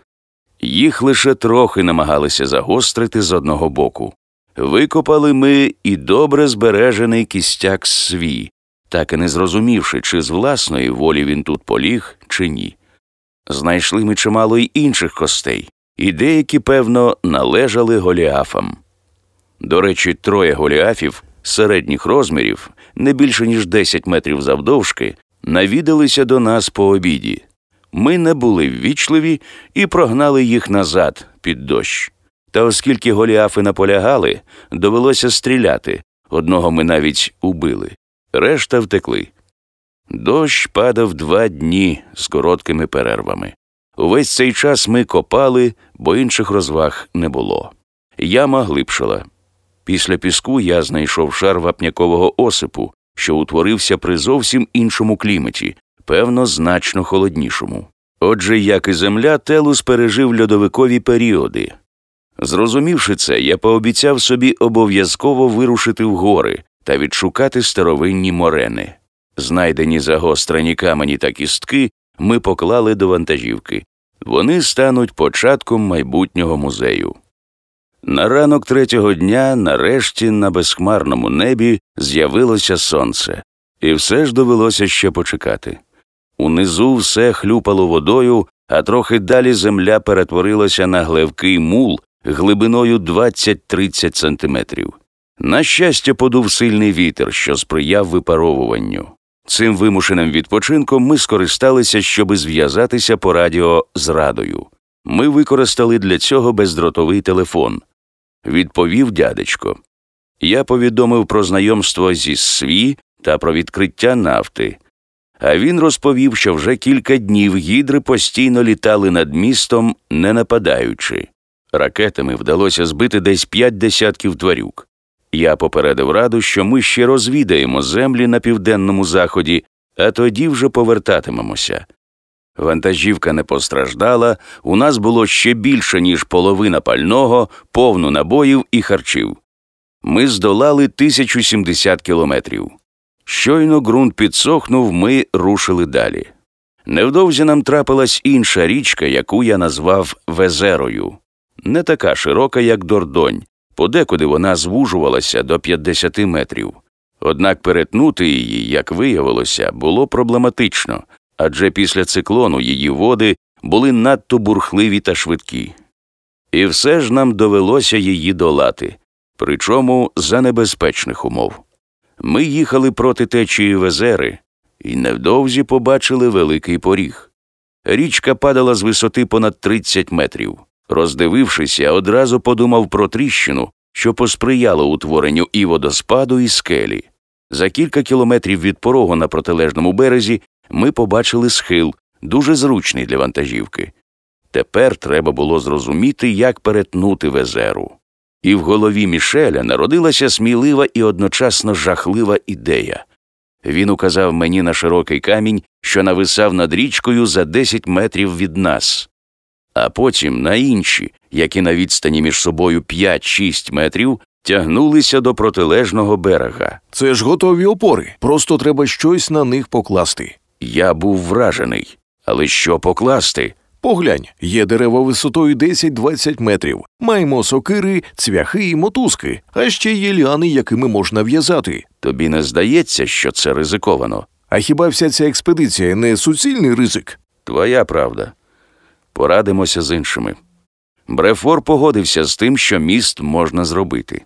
A: Їх лише трохи намагалися загострити з одного боку. Викопали ми і добре збережений кістяк свій, так і не зрозумівши, чи з власної волі він тут поліг, чи ні. Знайшли ми чимало й інших костей, і деякі, певно, належали голіафам. До речі, троє голіафів середніх розмірів, не більше ніж 10 метрів завдовжки, навідалися до нас по обіді. Ми не були ввічливі і прогнали їх назад під дощ. Та оскільки голіафи наполягали, довелося стріляти. Одного ми навіть убили, решта втекли. Дощ падав два дні з короткими перервами. Увесь цей час ми копали, бо інших розваг не було. Яма глибшала. Після піску я знайшов шар вапнякового осипу, що утворився при зовсім іншому кліматі, певно, значно холоднішому. Отже, як і земля, Телус пережив льодовикові періоди. Зрозумівши це, я пообіцяв собі обов'язково вирушити в гори та відшукати старовинні морени. Знайдені загострені камені та кістки ми поклали до вантажівки. Вони стануть початком майбутнього музею. На ранок третього дня, нарешті, на безхмарному небі з'явилося сонце, і все ж довелося ще почекати. Унизу все хлюпало водою, а трохи далі земля перетворилася на глевкий мул глибиною 20-30 сантиметрів. На щастя, подув сильний вітер, що сприяв випаровуванню. Цим вимушеним відпочинком ми скористалися, щоби зв'язатися по радіо з радою. Ми використали для цього бездротовий телефон. Відповів дядечко. Я повідомив про знайомство зі СВІ та про відкриття нафти. А він розповів, що вже кілька днів гідри постійно літали над містом, не нападаючи. Ракетами вдалося збити десь п'ять десятків тварюк. Я попередив раду, що ми ще розвідаємо землі на південному заході а тоді вже повертатимемося. Вантажівка не постраждала, у нас було ще більше, ніж половина пального, повну набоїв і харчів. Ми здолали 1070 кілометрів. Щойно ґрунт підсохнув, ми рушили далі. Невдовзі нам трапилась інша річка, яку я назвав Везерою. Не така широка, як Дордонь, подекуди вона звужувалася до 50 метрів. Однак перетнути її, як виявилося, було проблематично, адже після циклону її води були надто бурхливі та швидкі. І все ж нам довелося її долати, причому за небезпечних умов. Ми їхали проти течії Везери і невдовзі побачили великий поріг. Річка падала з висоти понад 30 метрів. Роздивившись, я одразу подумав про тріщину, що посприяло утворенню і водоспаду, і скелі. За кілька кілометрів від порогу на протилежному березі ми побачили схил, дуже зручний для вантажівки. Тепер треба було зрозуміти, як перетнути везеру. І в голові Мішеля народилася смілива і одночасно жахлива ідея. Він указав мені на широкий камінь, що нависав над річкою за 10 метрів від нас, а потім на інші, які на відстані між собою 5-6 метрів, тягнулися до протилежного берега.
B: Це ж готові опори. Просто треба щось на них покласти.
A: Я був вражений. Але що покласти?
B: Поглянь, є дерева висотою 10-20 метрів. Маємо сокири, цвяхи і мотузки, а ще є ліани, якими можна в'язати.
A: Тобі не здається, що це ризиковано?
B: А хіба вся ця експедиція не суцільний ризик?
A: Твоя правда. Порадимося з іншими. Брефор погодився з тим, що міст можна зробити.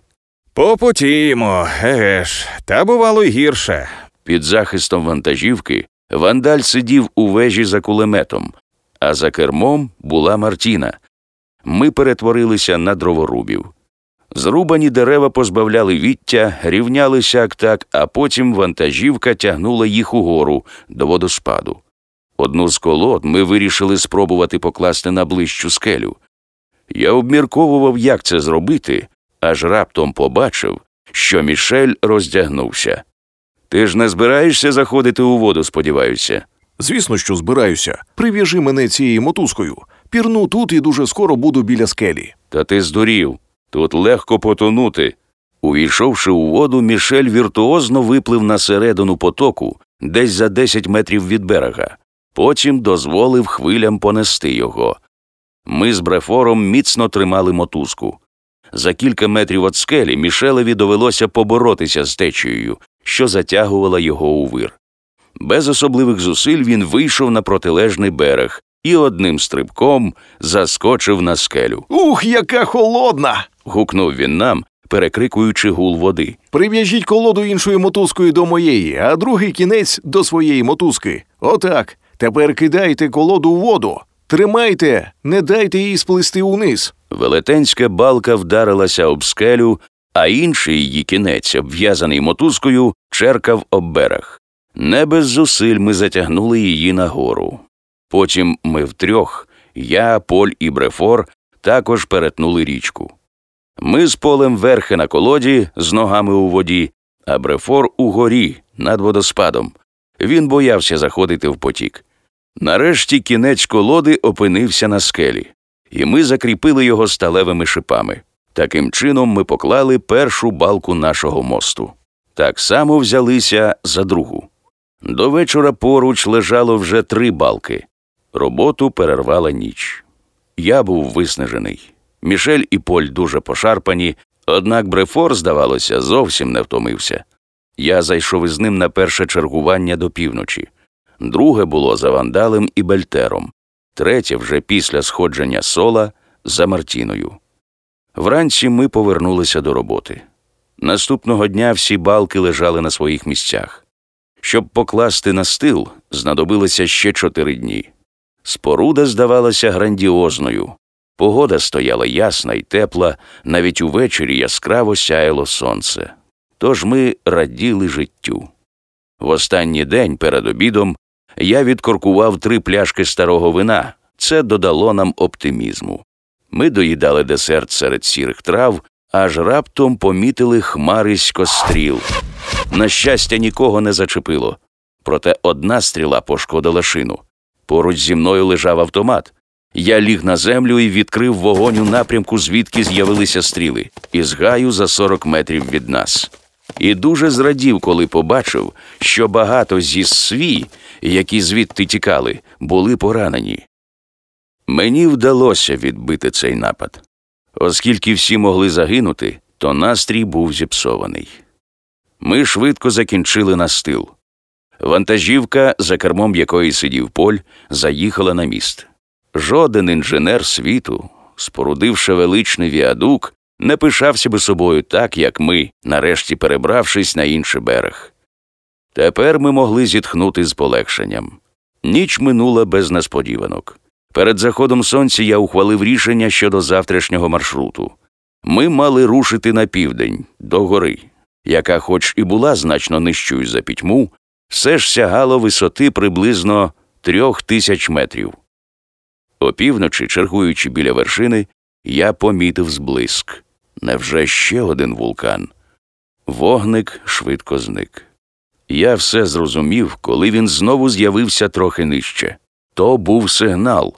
C: Попотіємо, еге ж, та бувало й гірше.
A: Під захистом вантажівки вандаль сидів у вежі за кулеметом, а за кермом була Мартіна. Ми перетворилися на дроворубів. Зрубані дерева позбавляли віття, рівнялися як так, а потім вантажівка тягнула їх угору до водоспаду. Одну з колод ми вирішили спробувати покласти на ближчу скелю. Я обмірковував, як це зробити, аж раптом побачив, що Мішель роздягнувся. Ти ж не збираєшся заходити у воду, сподіваюся.
B: Звісно, що збираюся. Прив'яжи мене цією мотузкою. Пірну тут і дуже скоро буду біля скелі.
A: Та ти здурів. Тут легко потонути. Увійшовши у воду, Мішель віртуозно виплив на середину потоку десь за 10 метрів від берега. Потім дозволив хвилям понести його. Ми з Брефором міцно тримали мотузку. За кілька метрів від скелі Мішелеві довелося поборотися з течією, що затягувала його у вир. Без особливих зусиль він вийшов на протилежний берег і одним стрибком заскочив на скелю.
B: Ух, яка холодна!
A: Гукнув він нам, перекрикуючи гул води.
B: Прив'яжіть колоду іншою мотузкою до моєї, а другий кінець до своєї мотузки. Отак. Тепер кидайте колоду в воду. Тримайте, не дайте їй сплисти униз.
A: Велетенська балка вдарилася об скелю, а інший її кінець, обв'язаний мотузкою, черкав об берег. Не без зусиль ми затягнули її нагору. Потім ми втрьох, я, Поль і Брефор, також перетнули річку. Ми з полем верхи на колоді, з ногами у воді, а Брефор угорі, над водоспадом. Він боявся заходити в потік. Нарешті кінець колоди опинився на скелі, і ми закріпили його сталевими шипами. Таким чином ми поклали першу балку нашого мосту. Так само взялися за другу. До вечора поруч лежало вже три балки. Роботу перервала ніч. Я був виснажений. Мішель і Поль дуже пошарпані, однак Брефор, здавалося, зовсім не втомився. Я зайшов із ним на перше чергування до півночі. Друге було за вандалем і Бельтером, третє вже після сходження сола за Мартіною. Вранці ми повернулися до роботи. Наступного дня всі балки лежали на своїх місцях. Щоб покласти на стил, знадобилося ще чотири дні. Споруда здавалася грандіозною. Погода стояла ясна і тепла, навіть увечері яскраво сяяло сонце. Тож ми раділи життю. В останній день перед обідом я відкоркував три пляшки старого вина. Це додало нам оптимізму. Ми доїдали десерт серед сірих трав, аж раптом помітили хмарисько стріл. На щастя, нікого не зачепило. проте одна стріла пошкодила шину. Поруч зі мною лежав автомат. Я ліг на землю і відкрив вогонь у напрямку, звідки з'явилися стріли, із гаю за 40 метрів від нас. І дуже зрадів, коли побачив, що багато зі свій, які звідти тікали, були поранені. Мені вдалося відбити цей напад. Оскільки всі могли загинути, то настрій був зіпсований. Ми швидко закінчили настил. Вантажівка, за кермом якої сидів поль, заїхала на міст. Жоден інженер світу, спорудивши величний віадук, не пишався би собою так, як ми, нарешті перебравшись на інший берег. Тепер ми могли зітхнути з полегшенням. Ніч минула без несподіванок. Перед заходом сонця я ухвалив рішення щодо завтрашнього маршруту. Ми мали рушити на південь, до гори, яка, хоч і була значно нижчою за пітьму, все ж сягало висоти приблизно трьох тисяч метрів. Опівночі, чергуючи біля вершини, я помітив зблиск. Невже ще один вулкан? Вогник швидко зник. Я все зрозумів, коли він знову з'явився трохи нижче. То був сигнал.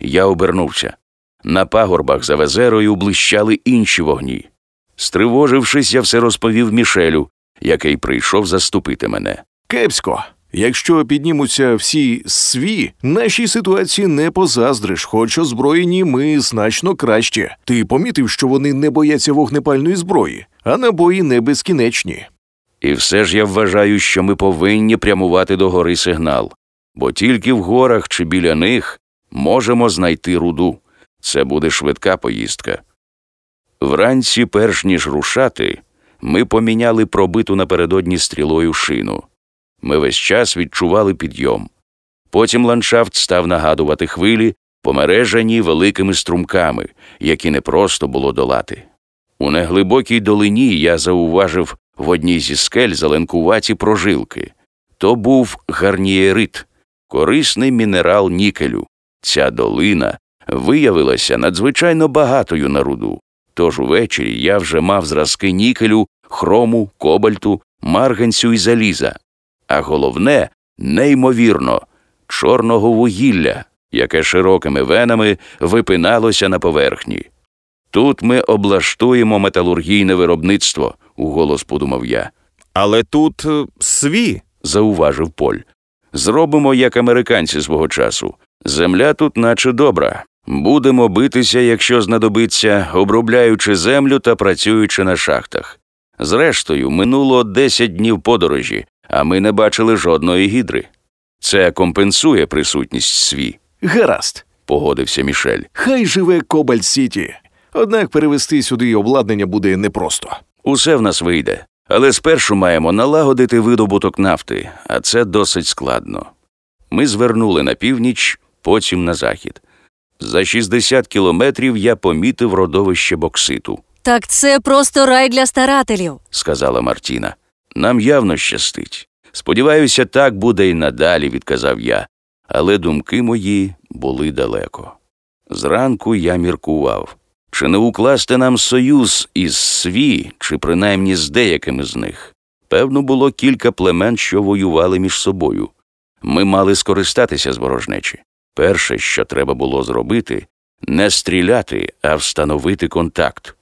A: Я обернувся. На пагорбах за везерою блищали інші вогні. Стривожившись, я все розповів Мішелю, який прийшов заступити мене.
B: Кепсько. Якщо піднімуться всі сві, нашій ситуації не позаздриш, хоч озброєні ми значно краще. Ти помітив, що вони не бояться вогнепальної зброї, а набої не безкінечні.
A: І все ж я вважаю, що ми повинні прямувати до гори сигнал, бо тільки в горах чи біля них можемо знайти руду. Це буде швидка поїздка. Вранці, перш ніж рушати, ми поміняли пробиту напередодні стрілою шину. Ми весь час відчували підйом. Потім ландшафт став нагадувати хвилі, помережені великими струмками, які не просто було долати. У неглибокій долині я зауважив в одній зі скель зеленкуваті прожилки. То був гарнієрит, корисний мінерал нікелю. Ця долина виявилася надзвичайно багатою на руду. Тож увечері я вже мав зразки нікелю, хрому, кобальту, марганцю і заліза. А головне, неймовірно, чорного вугілля, яке широкими венами випиналося на поверхні. Тут ми облаштуємо металургійне виробництво, уголос подумав я.
C: Але тут е, сві.
A: зауважив Поль. Зробимо, як американці свого часу. Земля тут наче добра. Будемо битися, якщо знадобиться, обробляючи землю та працюючи на шахтах. Зрештою, минуло 10 днів подорожі, а ми не бачили жодної гідри. Це компенсує присутність сві,
B: Гаразд.
A: погодився Мішель.
B: Хай живе Кобальт Сіті. Однак перевести сюди обладнання буде непросто.
A: Усе в нас вийде, але спершу маємо налагодити видобуток нафти, а це досить складно. Ми звернули на північ, потім на захід. За 60 кілометрів я помітив родовище бокситу,
D: Так це просто рай для старателів.
A: сказала Мартіна. Нам явно щастить. Сподіваюся, так буде і надалі, відказав я, але думки мої були далеко. Зранку я міркував. Чи не укласти нам союз із сві, чи принаймні з деякими з них? Певно, було кілька племен, що воювали між собою. Ми мали скористатися з ворожнечі. Перше, що треба було зробити, не стріляти, а встановити контакт.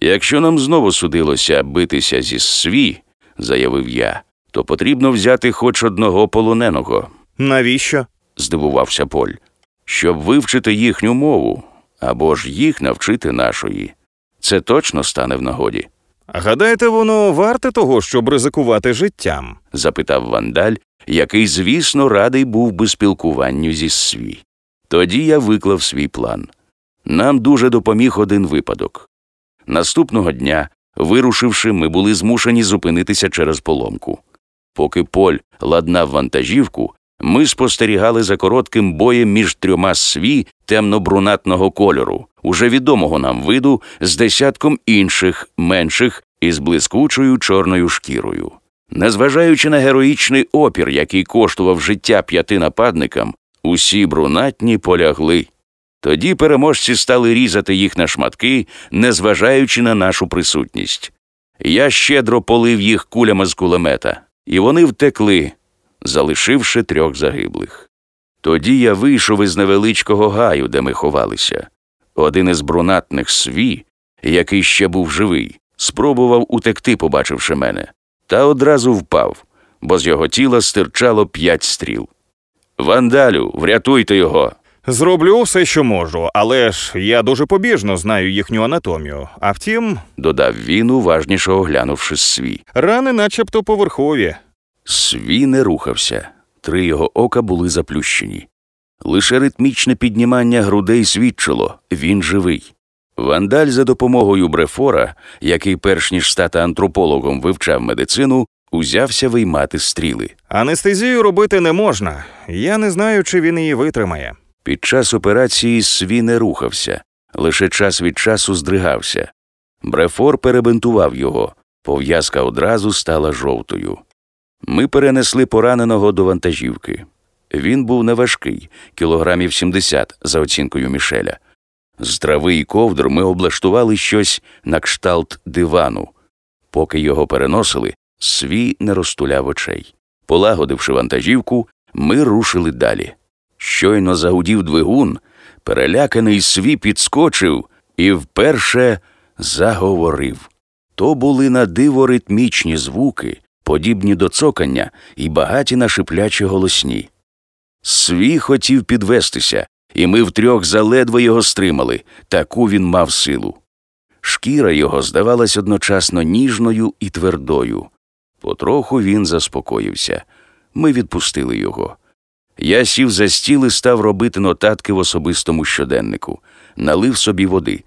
A: Якщо нам знову судилося битися зі сві, заявив я, то потрібно взяти хоч одного полоненого,
C: Навіщо?
A: здивувався Поль, щоб вивчити їхню мову або ж їх навчити нашої. Це точно стане в нагоді?
C: Гадаєте, воно варте того, щоб ризикувати життям?
A: запитав вандаль, який, звісно, радий був би спілкуванню зі свій. Тоді я виклав свій план. Нам дуже допоміг один випадок. Наступного дня, вирушивши, ми були змушені зупинитися через поломку. Поки Поль ладнав вантажівку, ми спостерігали за коротким боєм між трьома сві темно-брунатного кольору, уже відомого нам виду, з десятком інших, менших із блискучою чорною шкірою. Незважаючи на героїчний опір, який коштував життя п'яти нападникам, усі брунатні полягли. Тоді переможці стали різати їх на шматки, незважаючи на нашу присутність. Я щедро полив їх кулями з кулемета, і вони втекли, залишивши трьох загиблих. Тоді я вийшов із невеличкого гаю, де ми ховалися. Один із брунатних сві, який ще був живий, спробував утекти, побачивши мене, та одразу впав, бо з його тіла стирчало п'ять стріл. Вандалю, врятуйте його.
C: Зроблю все, що можу, але ж я дуже побіжно знаю їхню анатомію. А втім,
A: додав він, уважніше оглянувши свій.
C: рани начебто поверхові.
A: Свій не рухався, три його ока були заплющені. Лише ритмічне піднімання грудей свідчило він живий. Вандаль за допомогою Брефора, який перш ніж стати антропологом вивчав медицину, узявся виймати стріли.
C: Анестезію робити не можна. Я не знаю, чи він її витримає.
A: Під час операції свій не рухався, лише час від часу здригався. Брефор перебинтував його, пов'язка одразу стала жовтою. Ми перенесли пораненого до вантажівки. Він був неважкий, кілограмів 70, за оцінкою Мішеля. З трави і ковдр ми облаштували щось на кшталт дивану. Поки його переносили, свій не розтуляв очей. Полагодивши вантажівку, ми рушили далі. Щойно загудів двигун, переляканий свій підскочив і вперше заговорив. То були на диво ритмічні звуки, подібні до цокання і багаті на шиплячі голосні. Свій хотів підвестися, і ми втрьох заледве його стримали, таку він мав силу. Шкіра його здавалась одночасно ніжною і твердою. Потроху він заспокоївся. Ми відпустили його. Я сів за стіл і став робити нотатки в особистому щоденнику, налив собі води.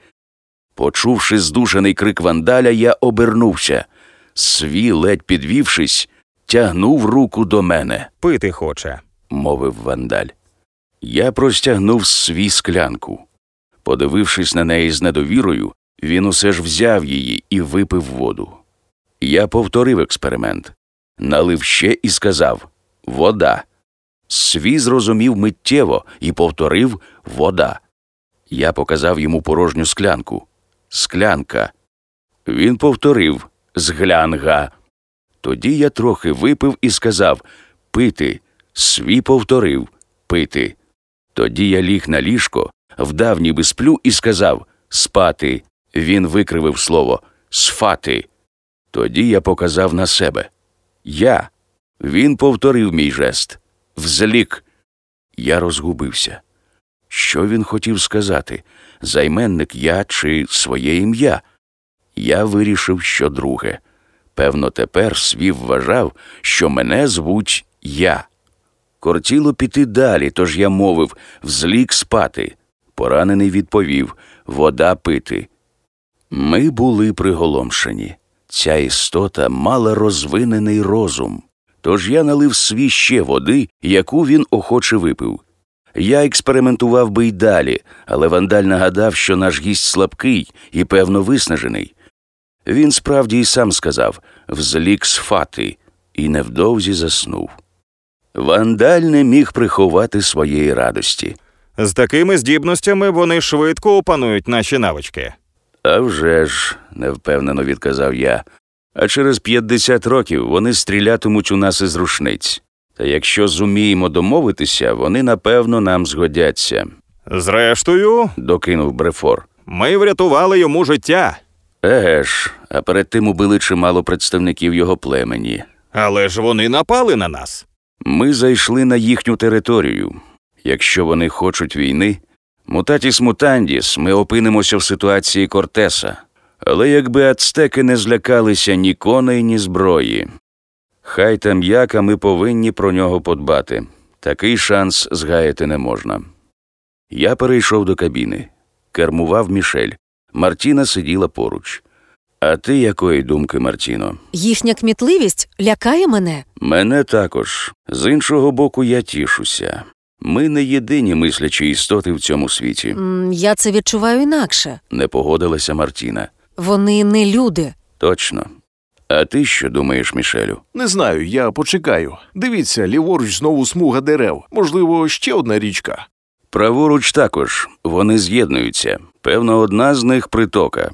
A: Почувши здушений крик вандаля, я обернувся. Свій, ледь підвівшись, тягнув руку до мене,
C: Пити хоче.
A: мовив вандаль. Я простягнув свій склянку. Подивившись на неї з недовірою, він усе ж взяв її і випив воду. Я повторив експеримент, налив ще і сказав Вода. Свій зрозумів миттєво і повторив вода. Я показав йому порожню склянку. Склянка. Він повторив зглянга. Тоді я трохи випив і сказав пити. Свій повторив пити. Тоді я ліг на ліжко, вдав ніби сплю і сказав спати. Він викривив слово сфати. Тоді я показав на себе. Я. Він повторив мій жест. Взлік. Я розгубився. Що він хотів сказати? Займенник я чи своє ім'я? Я вирішив, що друге. Певно, тепер свів вважав, що мене звуть я. Кортіло піти далі, тож я мовив взлік спати. Поранений відповів вода пити. Ми були приголомшені. Ця істота мала розвинений розум. Тож я налив свій ще води, яку він охоче випив. Я експериментував би й далі, але вандаль нагадав, що наш гість слабкий і, певно, виснажений. Він справді й сам сказав взлік сфати, і невдовзі заснув. Вандаль не міг приховати своєї радості.
C: З такими здібностями вони швидко опанують наші навички.
A: «А вже ж», – невпевнено відказав я. А через 50 років вони стрілятимуть у нас із рушниць. Та якщо зуміємо домовитися, вони напевно нам згодяться,
C: Зрештою,
A: докинув Брефор.
C: ми врятували йому життя.
A: Еге ж, а перед тим убили чимало представників його племені.
C: Але ж вони напали на нас.
A: Ми зайшли на їхню територію. Якщо вони хочуть війни, мутатіс мутандіс, ми опинимося в ситуації Кортеса. Але якби ацтеки не злякалися ні коней, ні зброї. Хай там як, а ми повинні про нього подбати. Такий шанс згаяти не можна. Я перейшов до кабіни. Кермував Мішель. Мартіна сиділа поруч. А ти якої думки, Мартіно?
D: Їхня кмітливість лякає мене.
A: Мене також. З іншого боку, я тішуся. Ми не єдині мислячі істоти в цьому світі,
D: М, Я це відчуваю інакше.
A: не погодилася Мартіна.
D: Вони не люди.
A: Точно. А ти що думаєш, Мішелю?
B: Не знаю, я почекаю. Дивіться, ліворуч знову смуга дерев. Можливо, ще одна річка.
A: Праворуч також вони з'єднуються. Певно, одна з них притока.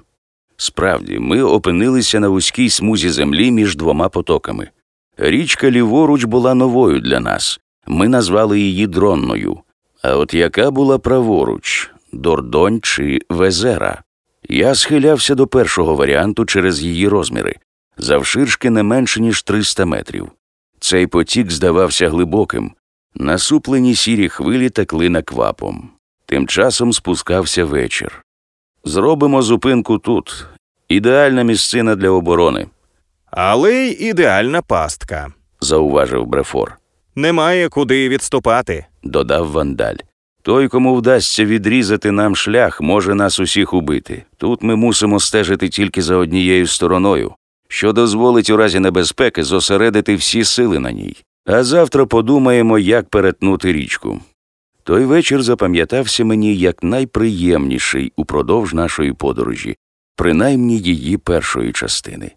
A: Справді, ми опинилися на вузькій смузі землі між двома потоками. Річка ліворуч була новою для нас. Ми назвали її дронною. А от яка була праворуч Дордонь чи Везера? Я схилявся до першого варіанту через її розміри завширшки не менше, ніж 300 метрів. Цей потік здавався глибоким, насуплені сірі хвилі текли наквапом. Тим часом спускався вечір. Зробимо зупинку тут. Ідеальна місцина для оборони,
C: Але й ідеальна пастка.
A: зауважив Брефор.
C: Немає куди відступати.
A: додав вандаль. Той, кому вдасться відрізати нам шлях, може нас усіх убити. Тут ми мусимо стежити тільки за однією стороною, що дозволить у разі небезпеки зосередити всі сили на ній. А завтра подумаємо, як перетнути річку. Той вечір запам'ятався мені як найприємніший упродовж нашої подорожі, принаймні її першої частини.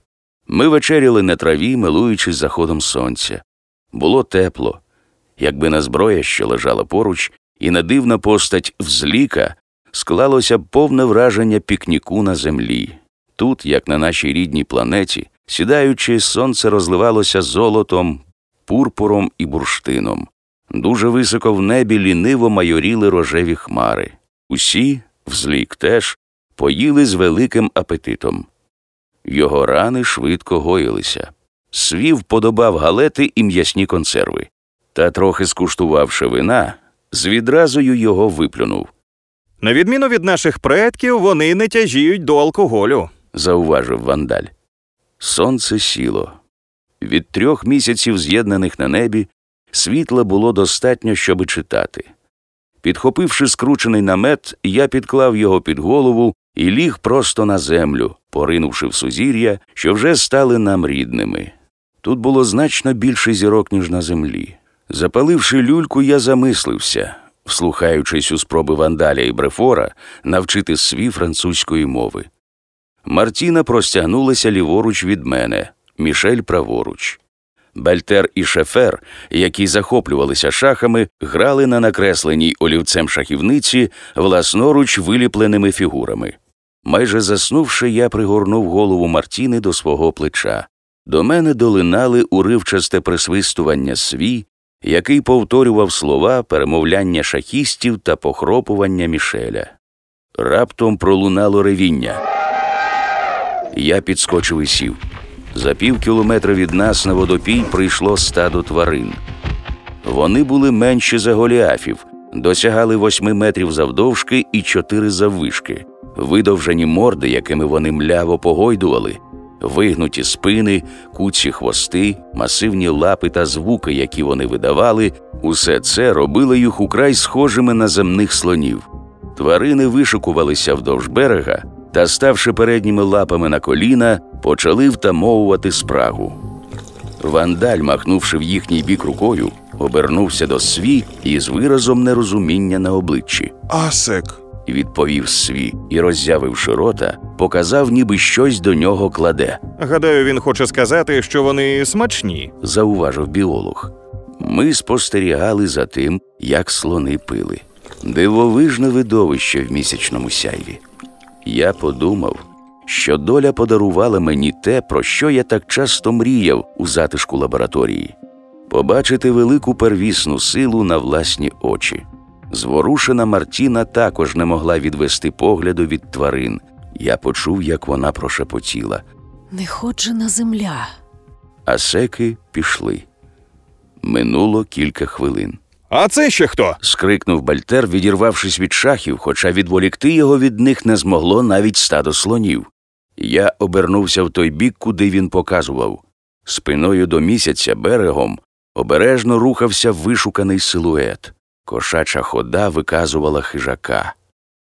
A: Ми вечеряли на траві, милуючись заходом сонця. Було тепло. Якби не зброя, що лежала поруч, і не дивна постать взліка, склалося повне враження пікніку на землі. Тут, як на нашій рідній планеті, сідаючи, сонце розливалося золотом, пурпуром і бурштином. Дуже високо в небі ліниво майоріли рожеві хмари. Усі, взлік теж, поїли з великим апетитом. Його рани швидко гоїлися. Свів подобав галети і м'ясні консерви. Та, трохи скуштувавши вина, з відразою його виплюнув,
C: На відміну від наших предків, вони не тяжіють до алкоголю.
A: зауважив вандаль. Сонце сіло. Від трьох місяців, з'єднаних на небі, світла було достатньо, щоби читати. Підхопивши скручений намет, я підклав його під голову і ліг просто на землю, поринувши в сузір'я, що вже стали нам рідними. Тут було значно більше зірок, ніж на землі. Запаливши люльку, я замислився, вслухаючись у спроби вандаля і брефора навчити свій французької мови. Мартіна простягнулася ліворуч від мене, Мішель праворуч. Бальтер і Шефер, які захоплювалися шахами, грали на накресленій олівцем шахівниці власноруч виліпленими фігурами. Майже заснувши, я пригорнув голову Мартіни до свого плеча. До мене долинали уривчасте присвистування свій, який повторював слова перемовляння шахістів та похропування Мішеля. Раптом пролунало ревіння. Я підскочив і сів. За пів кілометра від нас на водопій прийшло стадо тварин. Вони були менші за голіафів, досягали восьми метрів завдовжки і чотири заввишки. Видовжені морди, якими вони мляво погойдували, вигнуті спини, куці хвости, масивні лапи та звуки, які вони видавали, усе це робило їх украй схожими на земних слонів. Тварини вишикувалися вдовж берега та, ставши передніми лапами на коліна, почали втамовувати спрагу. Вандаль, махнувши в їхній бік рукою, обернувся до сві із виразом нерозуміння на обличчі.
E: Асек.
A: Відповів сві і, роззявивши рота, показав, ніби щось до нього кладе,
C: Гадаю, він хоче сказати, що вони смачні.
A: зауважив біолог. Ми спостерігали за тим, як слони пили. Дивовижне видовище в місячному сяйві. Я подумав, що доля подарувала мені те, про що я так часто мріяв у затишку лабораторії побачити велику первісну силу на власні очі. Зворушена Мартіна також не могла відвести погляду від тварин. Я почув, як вона прошепотіла,
D: Неходжена земля.
A: а секи пішли. Минуло кілька хвилин.
C: А це ще хто?
A: скрикнув Бальтер, відірвавшись від шахів, хоча відволікти його від них не змогло навіть стадо слонів. Я обернувся в той бік, куди він показував. Спиною до місяця берегом обережно рухався вишуканий силует. Кошача хода виказувала хижака.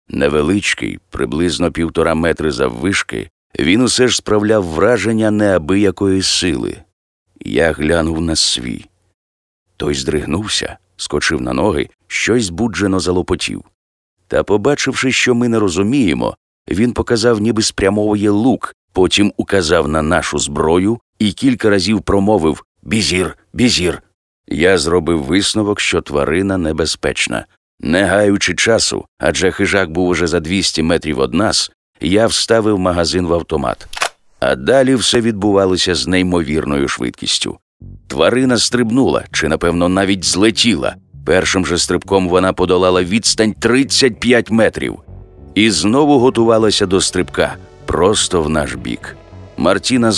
A: Невеличкий, приблизно півтора метри заввишки, він усе ж справляв враження неабиякої сили. Я глянув на свій. Той здригнувся, скочив на ноги, щось збуджено залопотів. Та, побачивши, що ми не розуміємо, він показав, ніби спрямовує лук, потім указав на нашу зброю і кілька разів промовив Бізір, бізір. Я зробив висновок, що тварина небезпечна. Не гаючи часу, адже хижак був уже за 200 метрів від нас, я вставив магазин в автомат. А далі все відбувалося з неймовірною швидкістю. Тварина стрибнула чи, напевно, навіть злетіла. Першим же стрибком вона подолала відстань 35 метрів і знову готувалася до стрибка просто в наш бік. Мартіна